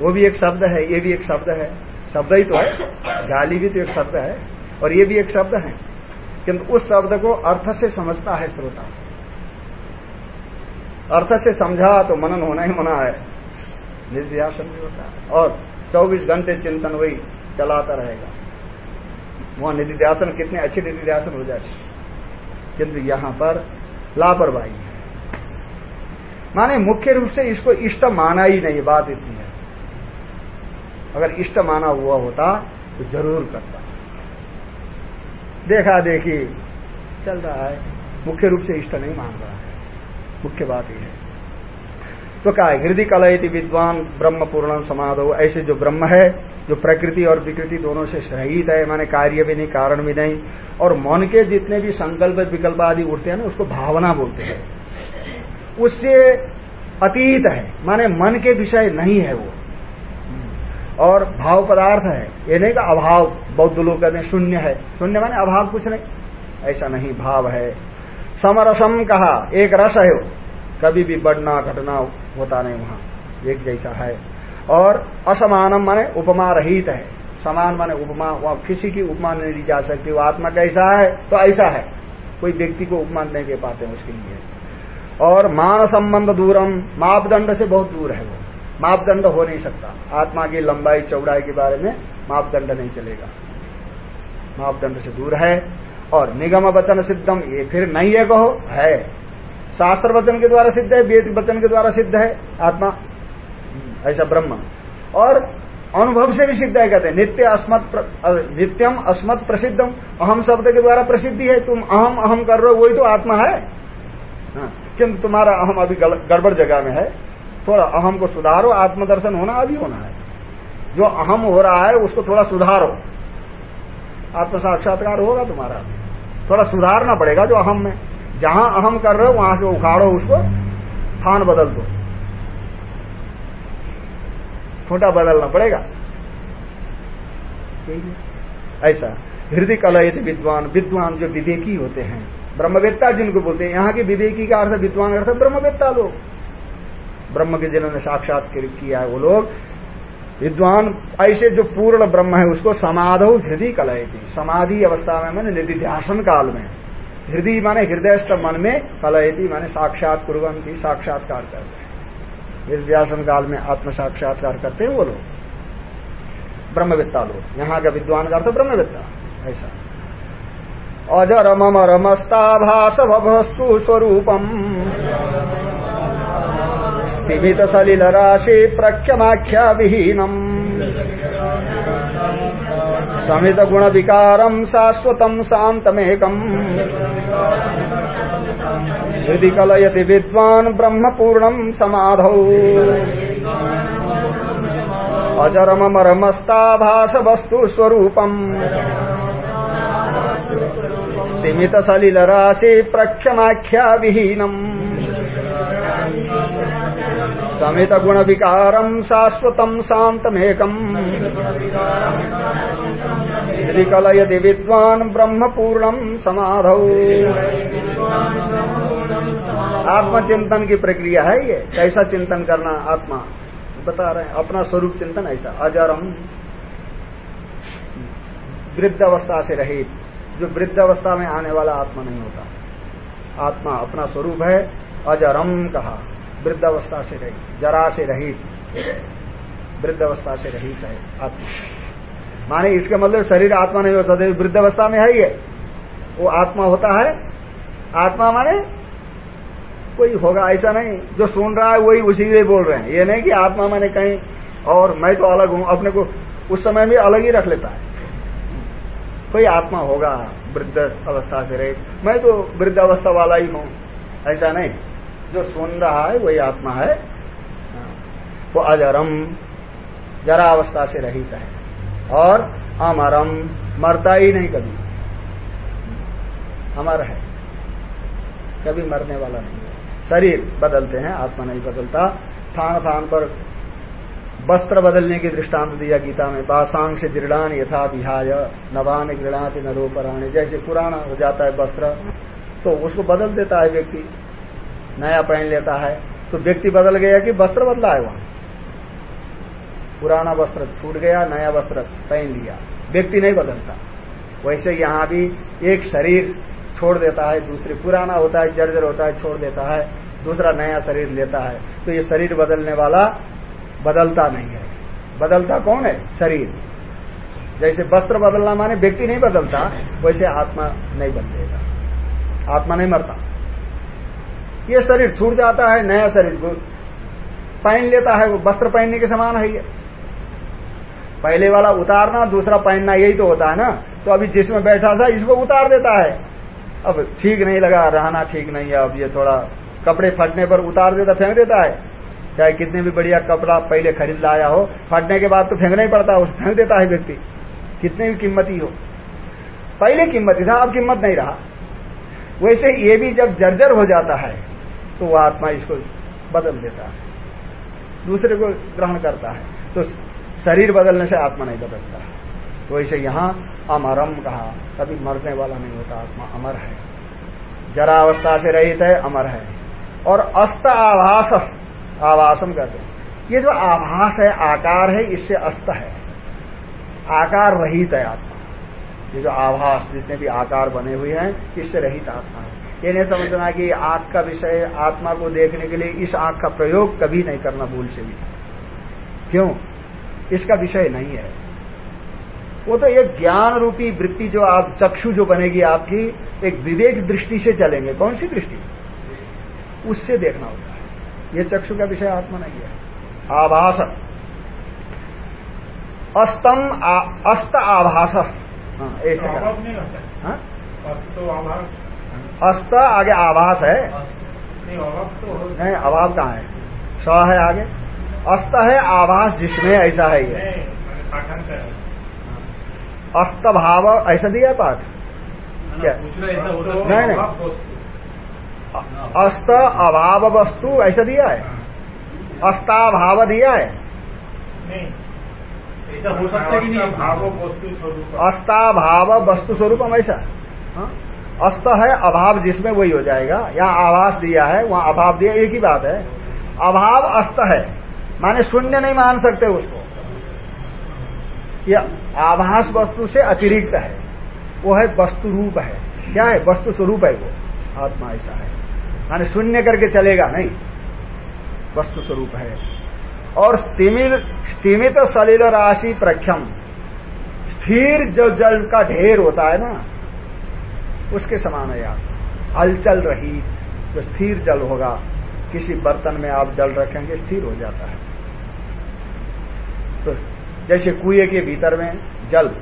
वो भी एक शब्द है, ये भी एक शब्द है। शब्द ही तो है। गाली भी तो एक शब्द है, और ये भी एक शब्द है। किंतु उस शब्द को अर्थ से समझता है श्रोता। अर्थ से समझा तो मनन होना ही होना है। निर्ध्यासन भी होता है। और 24 घंटे चिंतन वही चलाता रहेगा। वहाँ निधिध्यासन, कितने अच्छे निधिध्यासन हो जाए किंतु यहाँ पर लापरवाही है। माने मुख्य रूप से इसको इष्ट माना ही नहीं, बात इतनी है। अगर इष्ट माना हुआ होता तो ज़रूर करता। देखा देखी, चल रहा है। मुख्य रूप से इष्ट नहीं मान रहा है। मुख्य बात यह है। तो क्या हृदय कलयति विद्वान ब्रह्म पूर्ण समाधो। ऐसे जो ब्रह्म है, जो प्रकृति और विकृति दोनों से सहित है, माने कार्य भी नहीं, कारण भी नहीं, और मन के जितने भी संकल्प, विकल्प आदि उठते हैं ना, उसको भावना बोलते हैं। उससे अतीत है, माने मन के विषय नहीं है वो। और भाव पदार्थ है, ये नहीं का अभाव, बौद्ध लोग कहते हैं शून्य है। शून्य माने अभाव कुछ नहीं। ऐसा नहीं, भाव है। समरसम कहा, एक रस है वो। कभी भी बढ़ना, घटना होता नहीं वहाँ। एक जैसा है। और असमानम माने उपमा रहित है। समान माने उपमा। वहाँ किसी की उपमा नहीं दी जा सकती। वो आत्मा कैसा है तो ऐसा है। कोई व्यक्ति को उपमा नहीं दे पाते उसके लिए। और मान संबंध दूरम, मापदंड से बहुत दूर है वो। मापदंड हो नहीं सकता। आत्मा की लंबाई, चौड़ाई के बारे में मापदंड नहीं चलेगा। मापदंड से दूर है। और निगम वचन सिद्धम, ये फिर नहीं है कहो, है। शास्त्र वचन के द्वारा सिद्ध है वेद वचन के द्वारा सिद्ध है आत्मा। ऐसा ब्रह्म। और अनुभव से भी सिद्ध है कहते हैं नित्य अस्मत नित्यम अस्मत प्रसिद्धम। अहम शब्द के द्वारा प्रसिद्धि है तुम अहम अहम कर रहे हो वही तो आत्मा है। हाँ, किंतु तुम्हारा अहम अभी गड़बड़ जगह में है। थोड़ा अहम को सुधारो आत्मदर्शन होना अभी होना है। जो अहम हो रहा है उसको थोड़ा सुधारो। आत्म साक्षात्कार होगा तुम्हारा। थोड़ा सुधारना पड़ेगा जो अहम में। जहाँ अहम कर रहे हो, वहाँ से उखाड़ो उसको, स्थान बदल दो। छोटा बदलना पड़ेगा। ऐसा। हृदय कलय विद्वान विद्वान जो विवेकी होते हैं, ब्रह्मवेत्ता जिनको बोलते हैं, यहाँ के विवेकी का अर्थ विद्वान अर्थ ब्रह्मवेत्ता लोग। ब्रह्म के जिन्होंने साक्षात किया है वो लोग, विद्वान ऐसे जो पूर्ण ब्रह्म है, उसको समाधो हृदय कलय थी समाधि अवस्था में, मैंने निधि निधिध्यासन काल में हृदय माने हृदयस्थ मन में कलयती माने साक्षात कुरंती साक्षात्कार करते हैं। निर्ध्यासन काल में आत्म साक्षात्कार करते हैं वो लोग। ब्रह्मविद्ता लोग। यहाँ का विद्वान का अर्थ ब्रह्मविद्ता, ऐसा। अजर मम रमस्ताभास भवस्तु स्वरूपम। स्थिमित सलिल राशि प्रख्यमाख्या विहीनम समित गुण विकारम शाश्वतम शांतमेकम हृदि कलयति विद्वान ब्रह्म पूर्णम समाधौ। अजरमरमस्ताभास वस्तु स्वरूपम स्थिमित सलिल राशि प्रख्यमाख्या विहीनम समित गुण विकारम शाश्वतम शांतमेकम यदि विद्वान ब्रह्म पूर्णम समाधौ। आत्मचिंतन की प्रक्रिया है ये, कैसा चिंतन करना आत्मा? बता रहे हैं, अपना स्वरूप चिंतन ऐसा अजरम वृद्ध अवस्था से रहित, जो वृद्ध अवस्था में आने वाला आत्मा नहीं होता। आत्मा अपना स्वरूप है अजरम कहा। वृद्धावस्था से रहित जरा से रहित वृद्धावस्था से रहित है आत्मा। माने इसके मतलब शरीर, आत्मा नहीं हो सकते वृद्धावस्था में है ही है। वो आत्मा होता है, आत्मा माने कोई होगा, ऐसा नहीं। जो सुन रहा है, वही उसी से बोल रहे हैं। ये नहीं कि आत्मा माने कहीं और मैं तो अलग हूँ, अपने को उस समय भी अलग ही रख लेता है। कोई आत्मा होगा वृद्ध अवस्था से रहे। मैं तो वृद्धावस्था वाला ही हूँ, ऐसा नहीं। जो सुन रहा है, वही आत्मा है। वो अजरम जरा अवस्था से रहित है। और अमरम, मरता ही नहीं कभी। अमर है। कभी मरने वाला नहीं है। शरीर बदलते हैं, आत्मा नहीं बदलता। स्थान स्थान पर वस्त्र बदलने की दृष्टांत दिया गीता में बासांग से दृढ़ान यथा विहाय, नवान गृणाति नरोपराणे। जैसे पुराना हो जाता है वस्त्र तो उसको बदल देता है व्यक्ति। नया पहन लेता है तो व्यक्ति बदल गया कि वस्त्र बदला है वहाँ। पुराना वस्त्र छूट गया, नया वस्त्र पहन लिया। व्यक्ति नहीं बदलता। वैसे यहाँ भी एक शरीर छोड़ देता है, दूसरे पुराना होता है, जर्जर होता है, छोड़ देता है, दूसरा नया शरीर लेता है। तो ये शरीर बदलने वाला बदलता नहीं है। बदलता कौन है? शरीर। जैसे वस्त्र बदलना माने व्यक्ति नहीं बदलता, वैसे आत्मा नहीं बदलेगा। आत्मा नहीं मरता। ये शरीर छूट जाता है, नया शरीर पहन लेता है, वो वस्त्र पहनने के समान है ये। पहले वाला उतारना, दूसरा पहनना, यही तो होता है ना? तो अभी जिसमें बैठा था, इसको उतार देता है। अब ठीक नहीं लगा, रहना ठीक नहीं है, अब ये थोड़ा कपड़े फटने पर उतार देता, फेंक देता है। चाहे कितने भी बढ़िया कपड़ा पहले खरीद लाया हो, फटने के बाद तो फेंकना ही पड़ता है फेंक देता है व्यक्ति। कितनी भी कीमती हो। पहले कीमती था, अब कीमत नहीं रहा। वैसे ये भी जब जर्जर हो जाता है तो वह आत्मा इसको बदल देता है। दूसरे को ग्रहण करता है। तो शरीर बदलने से आत्मा नहीं बदलता। तो वैसे यहाँ अमरम कहा। कभी मरने वाला नहीं होता, आत्मा अमर है। जरा अवस्था से रहित है, अमर है। और अस्त आभास आवासम कहते हैं। ये जो आभास है, आकार है, इससे अस्त है। आकार रहित है आत्मा। ये जो आभास, जितने भी आकार बने हुए हैं, इससे रहित आत्मा है। ये नहीं समझना कि आँख का विषय आत्मा को देखने के लिए इस आँख का प्रयोग कभी नहीं करना भूल से भी। क्यों? इसका विषय नहीं है। वो तो एक ज्ञान रूपी वृत्ति जो आप चक्षु जो बनेगी आपकी एक विवेक दृष्टि से चलेंगे। कौन सी दृष्टि? उससे देखना होता है। ये चक्षु का विषय आत्मा नहीं है। आभास। अस्तम आ, अस्त आभास। हाँ ऐसे हाँ? अस्त आगे आभास है। नहीं अभाव कहाँ है? स है आगे। अस्त है आवास जिसमें ऐसा है ये। अस्त भाव ऐसा दिया पाठ? क्या? नहीं नहीं। अस्त अभाव वस्तु ऐसा दिया है? अस्ताभाव दिया है? ऐसा हो सकता है कि नहीं? भाव वस्तु स्वरूप। अस्ताभाव वस्तु स्वरूप हम ऐसा। हाँ? अस्त है, अभाव जिसमें वही हो जाएगा। यहाँ आभास दिया है, वहाँ अभाव दिया, एक ही बात है। अभाव अस्त है, माने शून्य नहीं मान सकते उसको। यह आभास वस्तु से अतिरिक्त है। वो है वस्तु रूप है। क्या है? वस्तु स्वरूप है वो। आत्मा ऐसा है। माने शून्य करके चलेगा नहीं। वस्तु स्वरूप है। और स्थिमित सलिल राशि प्रख्यम। स्थिर जो जल का ढेर होता है ना उसके समान है आप हलचल रही, जो स्थिर जल होगा, किसी बर्तन में आप जल रखेंगे, स्थिर हो जाता है। तो जैसे कुएँ के भीतर में जल,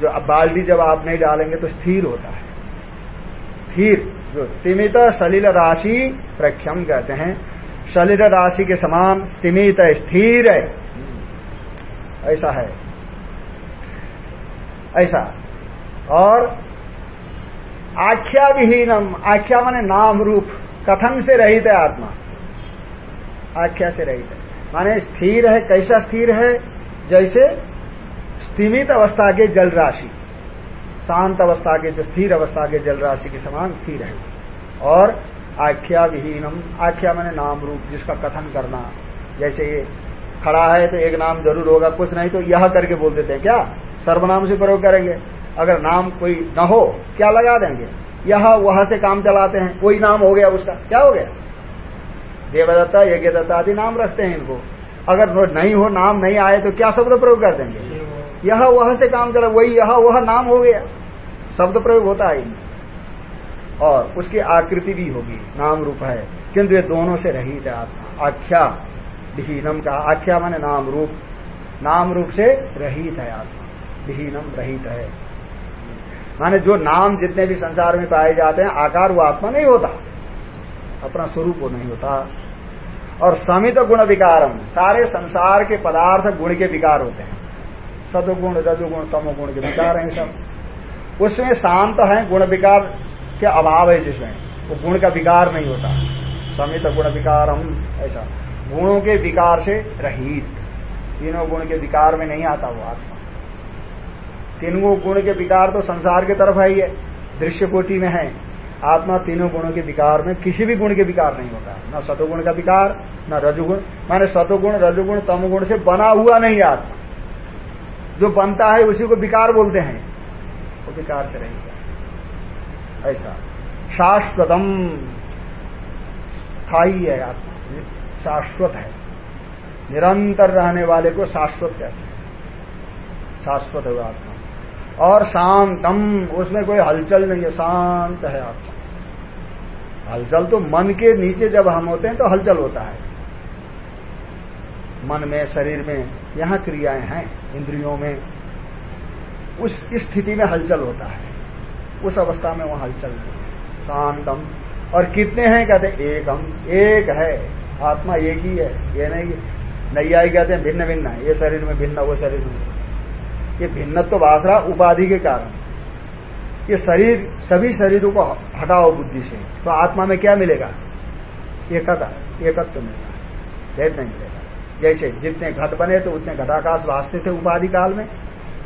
जो अब बाल्टी जब आप नहीं डालेंगे तो स्थिर होता है। स्थिर, जो स्तिमित सलिल राशि प्रख्यम कहते हैं सलिल राशि के समान स्तिमित है, स्थिर है। ऐसा है। ऐसा। और आख्या विहीनम आख्या माने नाम रूप कथन से रहित है आत्मा? आख्या से रहित है। माने स्थिर है, कैसा स्थिर है? जैसे स्थिमित अवस्था के जल राशि। शांत अवस्था के जो स्थिर अवस्था के जल राशि के समान स्थिर है। और आख्या विहीनम आख्या मैंने नाम रूप जिसका कथन करना। जैसे ये खड़ा है तो एक नाम ज़रूर होगा, कुछ नहीं तो यह करके बोल देते हैं क्या? सर्वनाम से प्रयोग करेंगे। अगर नाम कोई न हो, क्या लगा देंगे? यह वह से काम चलाते हैं, कोई नाम हो गया उसका, क्या हो गया? देवदत्ता, यज्ञदत्ता आदि नाम रखते हैं इनको। अगर नहीं हो, नाम नहीं आए तो क्या शब्द प्रयोग कर देंगे? यह वह से काम चला, वही यह वह नाम हो गया। शब्द प्रयोग होता है इनमें। और उसकी आकृति भी होगी, नाम रूप है। किंतु ये दोनों से रहित है आत्मा। आख्या, विहीनम का आख्या माने नाम रूप। नाम रूप से रहित है आत्मा। विहीनम रहित है। माने जो नाम जितने भी संसार में पाए जाते हैं, आकार वो आत्मा नहीं होता। अपना स्वरूप वो नहीं होता। और समित गुण विकारम, सारे संसार के पदार्थ गुण के विकार होते हैं। सदुगुण, रजुगुण, तमोगुण के विकार हैं सब। उसमें शांत है, गुण विकार के अभाव है जिसमें। वो गुण का विकार नहीं होता। समित गुण विकारम, ऐसा। गुणों के विकार से रहित। तीनों गुण के विकार में नहीं आता वो आत्मा। तीनों गुण के विकार तो संसार की तरफ़ है ही है दृश्य कोटि में है। आत्मा तीनों गुणों के विकार में किसी भी गुण के विकार नहीं होता। न सतोगुण का विकार, न रजुगुण। माने सतोगुण, रजुगुण, तमगुण से बना हुआ नहीं आत्मा। जो बनता है उसी को विकार बोलते हैं। वो विकार से रहेगा ऐसा। शाश्वतम। स्थायी है आत्मा। शाश्वत है। निरंतर रहने वाले को शाश्वत कहते हैं। शाश्वत है आत्मा। और शांतम, उसमें कोई हलचल नहीं है, शांत है आत्मा हलचल तो मन के नीचे जब हम होते हैं तो हलचल होता है। मन में, शरीर में यहाँ क्रियाएँ हैं, इंद्रियों में। उस स्थिति में हलचल होता है। उस अवस्था में वहाँ हलचल शांतम। और कितने हैं, कहते एकम। एक है। आत्मा एक ही है, ये नहीं नैयाई कहते हैं भिन्न भिन्न है। ये शरीर में भिन्न, वो शरीर में ये भिन्न भाष रहा उपाधि के कारण। ये शरीर, सभी शरीरों को हटाओ बुद्धि से। तो आत्मा में क्या मिलेगा? एकता, एकत्व मिलेगा। भेद नहीं मिलेगा। जैसे जितने घट बने तो उतने घटाकाश वास्ते थे उपाधि काल में।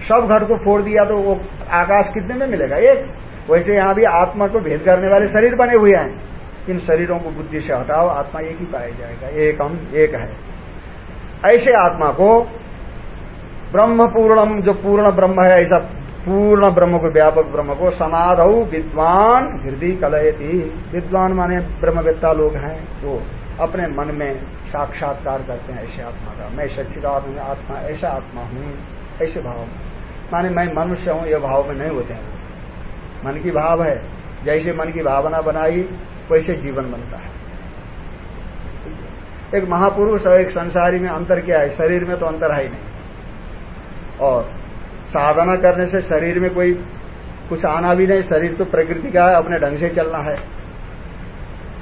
सब घट को फोड़ दिया तो वो आकाश कितने में मिलेगा? एक। वैसे यहाँ भी आत्मा को भेद करने वाले शरीर बने हुए हैं। इन शरीरों को बुद्धि से हटाओ, आत्मा एक ही पाया जाएगा। एक हम एक है। ऐसे आत्मा को ब्रह्म पूर्णम जो पूर्ण ब्रह्म है, ऐसा पूर्ण ब्रह्म को, व्यापक ब्रह्म को, समाध विद्वान हृदय कलयती। विद्वान माने ब्रह्मवेत्ता लोग हैं वो अपने मन में साक्षात्कार करते हैं, ऐसे आत्मा का। मैं सच्चिदात्म आत्मा ऐसा आत्मा हूँ, ऐसे भाव माने मैं मनुष्य हूँ यह भाव में नहीं होते हैं। मन की भाव है, जैसे मन की भावना बनाई, वैसे जीवन बनता है। एक महापुरुष और एक संसारी में अंतर क्या है? शरीर में तो अंतर है ही नहीं। और साधना करने से शरीर में कोई कुछ आना भी नहीं, शरीर तो प्रकृति का है अपने ढंग से चलना है,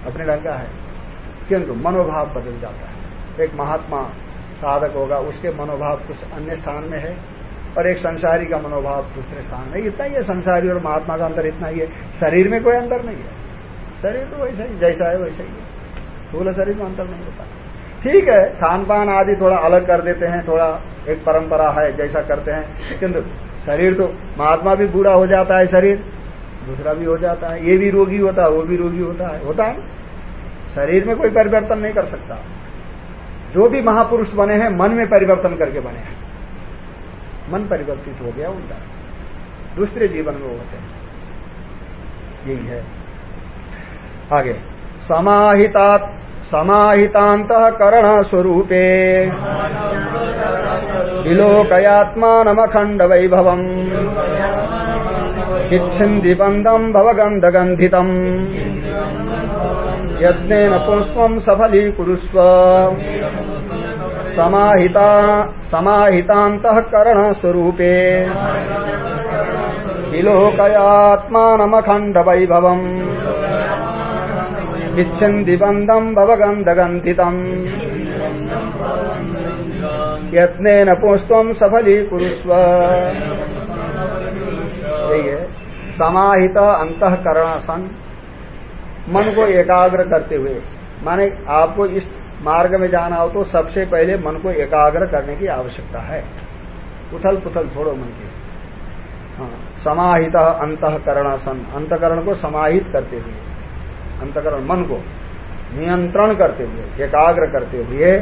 अपने ढंग का है। किंतु मनोभाव बदल जाता है। एक महात्मा साधक होगा, उसके मनोभाव कुछ अन्य स्थान में है और एक संसारी का मनोभाव दूसरे स्थान में इतना ही है, संसारी और महात्मा का अंतर इतना ही है। शरीर में कोई अंतर नहीं है। शरीर तो वैसा ही, जैसा है वैसा ही है। स्थूल शरीर में अंतर नहीं होता। ठीक है खान पान आदि थोड़ा अलग कर देते हैं, थोड़ा एक परंपरा है, जैसा करते हैं। किंतु शरीर तो महात्मा भी बूढ़ा हो जाता है शरीर, दूसरा भी हो जाता है। ये भी रोगी होता है, वो भी रोगी होता है। होता है शरीर में कोई परिवर्तन नहीं कर सकता। जो भी महापुरुष बने हैं, मन में परिवर्तन करके बने हैं। मन परिवर्तित हो गया उनका। दूसरे जीवन में होते हैं। यही है। आगे। समाहिता समाहितांत करण स्वरूपे विलोकयात्मानमखंड वैभवम् इच्छिन्ति बन्दम् भवगन्धगन्धितम्। यज्ञेन पुष्पम् सफलीकुरुष्व समाहिता, समाहितान्तः करणस्वरूपे। विलोकयात्मानमखण्ड वैभवम् इच्छन्ति बन्दम् भवगन्धगन्धितम्। यत्नेन पुष्पम सफली कुरुस्व यही है? समाहित अंतकरण सन मन को एकाग्र करते हुए। माने आपको इस मार्ग में जाना हो तो सबसे पहले मन को एकाग्र करने की आवश्यकता है। उथल पुथल छोड़ो मन की। हाँ, समाहित अंतकरण सन अंतकरण को समाहित करते हुए। अंतकरण, मन को नियंत्रण करते हुए, एकाग्र करते हुए,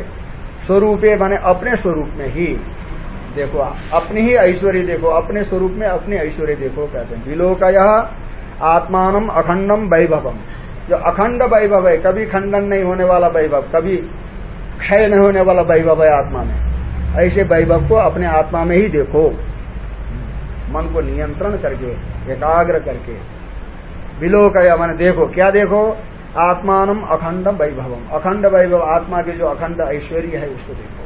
स्वरूपे माने अपने स्वरूप में ही। देखो, अपनी ही ऐश्वर्य देखो, अपने स्वरूप में अपने ऐश्वर्य देखो, कहते हैं। विलोक यह आत्मानम अखंडम वैभवम। जो अखंड वैभव है, कभी खंडन नहीं होने वाला वैभव, कभी क्षय नहीं होने वाला वैभव है आत्मा में। ऐसे वैभव को अपने आत्मा में ही देखो। मन को नियंत्रण करके, एकाग्र करके विलोक या मैंने देखो, क्या देखो? आत्मानम अखंड वैभवम। अखंड वैभव, आत्मा के जो अखंड ऐश्वर्य है, उसको देखो।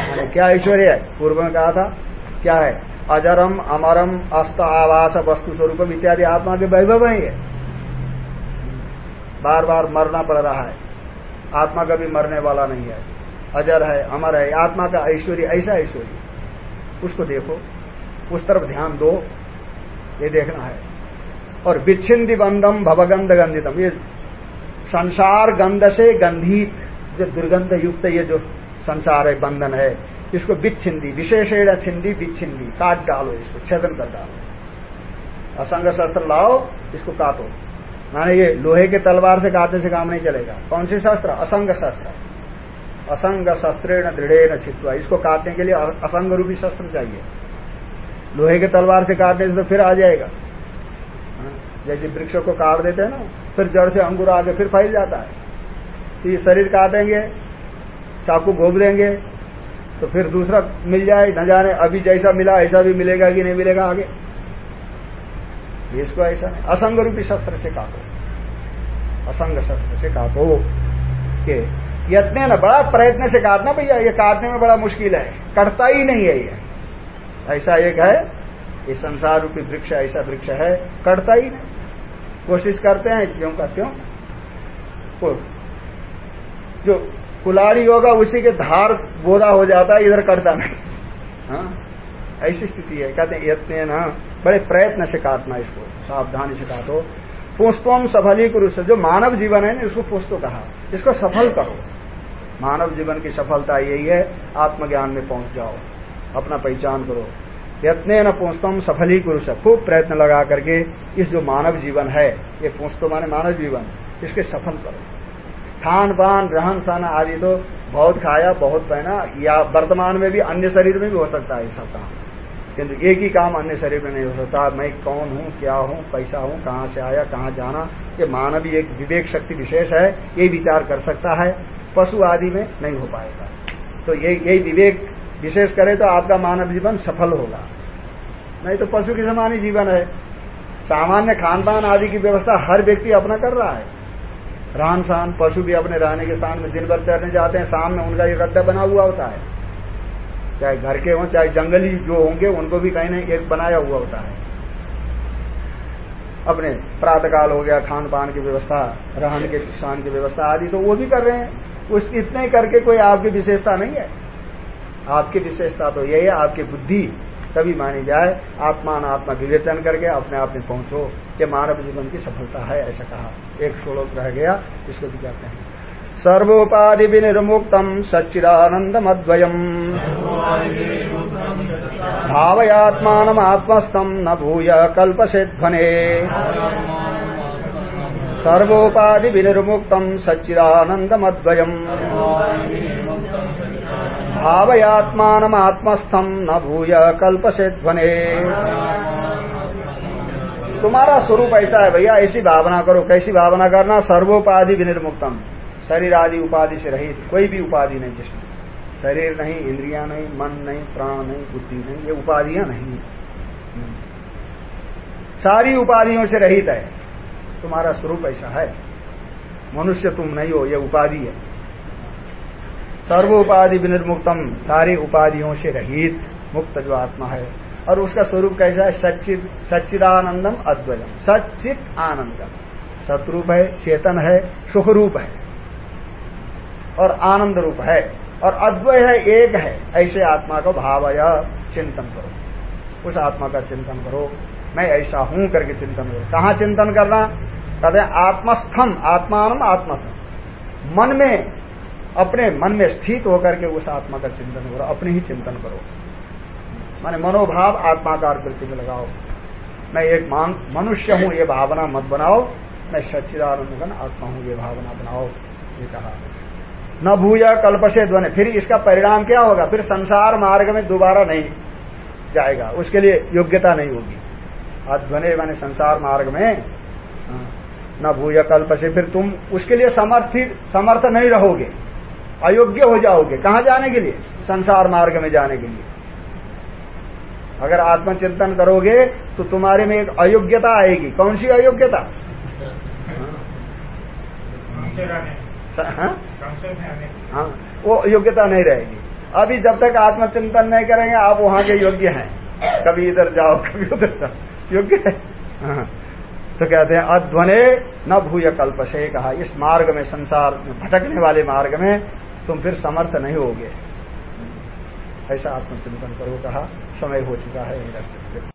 मैंने क्या ऐश्वर्य है? पूर्व में कहा था, क्या है? अजरम अमरम अस्त, आवास, वस्तु स्वरूपम इत्यादि आत्मा के वैभव है ये। बार बार मरना पड़ रहा है। आत्मा कभी मरने वाला नहीं है। अजर है, अमर है, आत्मा का ऐश्वर्य, ऐसा ऐश्वर्य। उसको देखो। उस तरफ़ ध्यान दो। ये देखना है। और विच्छिन्दी बंदम भवगंध गंधितम ये संसार गंध से गंधित जो दुर्गंध युक्त ये जो संसार है, बंधन है, इसको बिच्छिंदी विशेषण छिंदी बिच्छिंदी काट डालो इसको, छेदन कर डालो। असंग शस्त्र लाओ, इसको काटो। माने ये लोहे के तलवार से काटने से काम नहीं चलेगा। कौन सी शस्त्र? असंग शस्त्र। असंग शस्त्रेण दृढ़ छित्वा। इसको काटने के लिए असंग रूपी शस्त्र चाहिए। लोहे के तलवार से काटने से तो फिर आ जाएगा। जैसे वृक्षों को काट देते हैं ना, फिर जड़ से अंगूर आगे फिर फैल जाता है। तो ये शरीर काटेंगे, चाकू घोप देंगे तो फिर दूसरा मिल जाए, न जाने अभी जैसा मिला, ऐसा भी मिलेगा कि नहीं मिलेगा आगे। इसको ऐसा नहीं। असंग रूपी शस्त्र से काटो। असंग शस्त्र से काटो के यत्न ना, बड़ा प्रयत्न से काटना भैया, ये काटने में बड़ा मुश्किल है। कटता ही नहीं है ये। ऐसा एक है, ये संसार रूपी वृक्ष, ऐसा वृक्ष है, कटता ही नहीं। कोशिश करते हैं क्यों का क्यों? जो कुलाड़ी होगा, उसी के धार बोधा हो जाता है, इधर करता नहीं। हाँ? ऐसी स्थिति है। कहते हैं, यत्न न, बड़े प्रयत्न से काटना इसको, सावधानी से काटो। पुष्पम सफली पुरुष जो मानव जीवन है ना, इसको पुष्प कहा। इसको सफल करो। मानव जीवन की सफलता यही है, आत्मज्ञान में पहुँच जाओ। अपना पहचान करो। यत्न न पुस्तम सफली पुरुष खूब प्रयत्न लगा करके इस जो मानव जीवन है, ये पुस्तों माने मानव जीवन, इसके सफल करो। खान पान रहन, सहन आदि तो बहुत खाया, बहुत पहना, या वर्तमान में भी, अन्य शरीर में भी हो सकता है सब काम। किंतु एक ही काम अन्य शरीर में नहीं हो सकता। मैं कौन हूँ, क्या हूँ, पैसा हूँ, कहाँ से आया, कहाँ जाना, ये मानवीय एक विवेक शक्ति विशेष है, ये विचार कर सकता है, पशु आदि में नहीं हो पाएगा। तो ये यही विवेक विशेष करे तो आपका मानव जीवन सफल होगा। नहीं तो पशु के समान ही जीवन है। सामान्य खान पान आदि की व्यवस्था हर व्यक्ति अपना कर रहा है। रहन सहन पशु भी अपने रहने के स्थान में दिन भर चढ़ने जाते हैं। शाम में उनका एक गड्ढा बना हुआ होता है। चाहे घर के हों, चाहे जंगली जो होंगे, उनको भी कहीं नहीं एक बनाया हुआ होता है। अपने प्रातकाल हो गया खान पान की व्यवस्था, रहन के स्थान की व्यवस्था आदि तो वो भी कर रहे हैं। उस इतने करके कोई आपकी विशेषता नहीं है। आपकी विशेषता तो यही है, आपकी बुद्धि तभी मानी जाए आत्मान आत्मा विवेचन करके अपने आप में पहुंचो ये मानव जीवन की सफलता है, ऐसा कहा। एक श्लोक रह गया, इसको भी कहते हैं। सर्वोपाधि विनिर्मुक्तम सच्चिदानंदमद्वयम भावयात्मान आत्मस्थम न भूय कल्पसे ध्वने सर्वोपाधि विनिर्मुक्तम सच्चिदानंदमद्वयम भावयात्मान आत्मस्थम न भूय कल्प से ध्वने तुम्हारा स्वरूप ऐसा है, भैया, ऐसी भावना करो, कैसी भावना करना? सर्वोपाधि विनिर्मुक्तम। शरीर आदि उपाधि से रहित कोई भी उपाधि नहीं, जिसमें शरीर नहीं, इंद्रिया नहीं, मन नहीं, प्राण नहीं, बुद्धि नहीं, ये उपाधियाँ नहीं सारी उपाधियों से रहित है। तुम्हारा स्वरूप ऐसा है। मनुष्य तुम नहीं हो यह उपाधि है। सर्व उपाधि विनिर्मुक्तम, सारी उपाधियों से रहित, मुक्त जो आत्मा है। और उसका स्वरूप कैसा है? सच्चिद सच्चिदानंदम अद्वयम सच्चित आनंदम। सतरूप है, चेतन है सुख रूप है। और आनंद रूप है। और अद्वय है, एक है। ऐसे आत्मा को भाव या चिंतन करो। उस आत्मा का चिंतन करो। मैं ऐसा हूँ करके चिंतन करो। कहा चिंतन करना? कहते आत्मस्थम आत्मान आत्मस्थम। मन में अपने मन में स्थित होकर के उस आत्मा का चिंतन करो अपने ही चिंतन करो। माने मनोभाव आत्माकार वृत्ति में लगाओ। मैं एक मनुष्य हूँ ये भावना मत बनाओ। मैं सच्चिदानंद आत्मा हूँ ये भावना बनाओ ये कहा। न भूया कल्प से ध्वनि। फिर इसका परिणाम क्या होगा? फिर संसार मार्ग में दोबारा नहीं जाएगा। उसके लिए योग्यता नहीं होगी। अध्वने माने संसार मार्ग में हाँ, न भूय कल्प से फिर तुम उसके लिए समर्थित समर्थ नहीं रहोगे। अयोग्य हो जाओगे। कहा जाने के लिए? संसार मार्ग में जाने के लिए। अगर आत्मचिंतन करोगे तो तुम्हारे में एक अयोग्यता आएगी। कौन सी अयोग्यता? हाँ? हाँ वो योग्यता नहीं रहेगी। अभी जब तक आत्मचिंतन नहीं करेंगे, आप वहाँ के योग्य हैं। कभी इधर जाओ, कभी उधर जाओ। योग्य है? हाँ। तो कहते हैं, अध्वने न भूय कल्प से कहा। इस मार्ग में, संसार में, भटकने वाले मार्ग में तुम फिर समर्थ नहीं होगे। ऐसा आत्मचिंतन करो कहा समय हो चुका है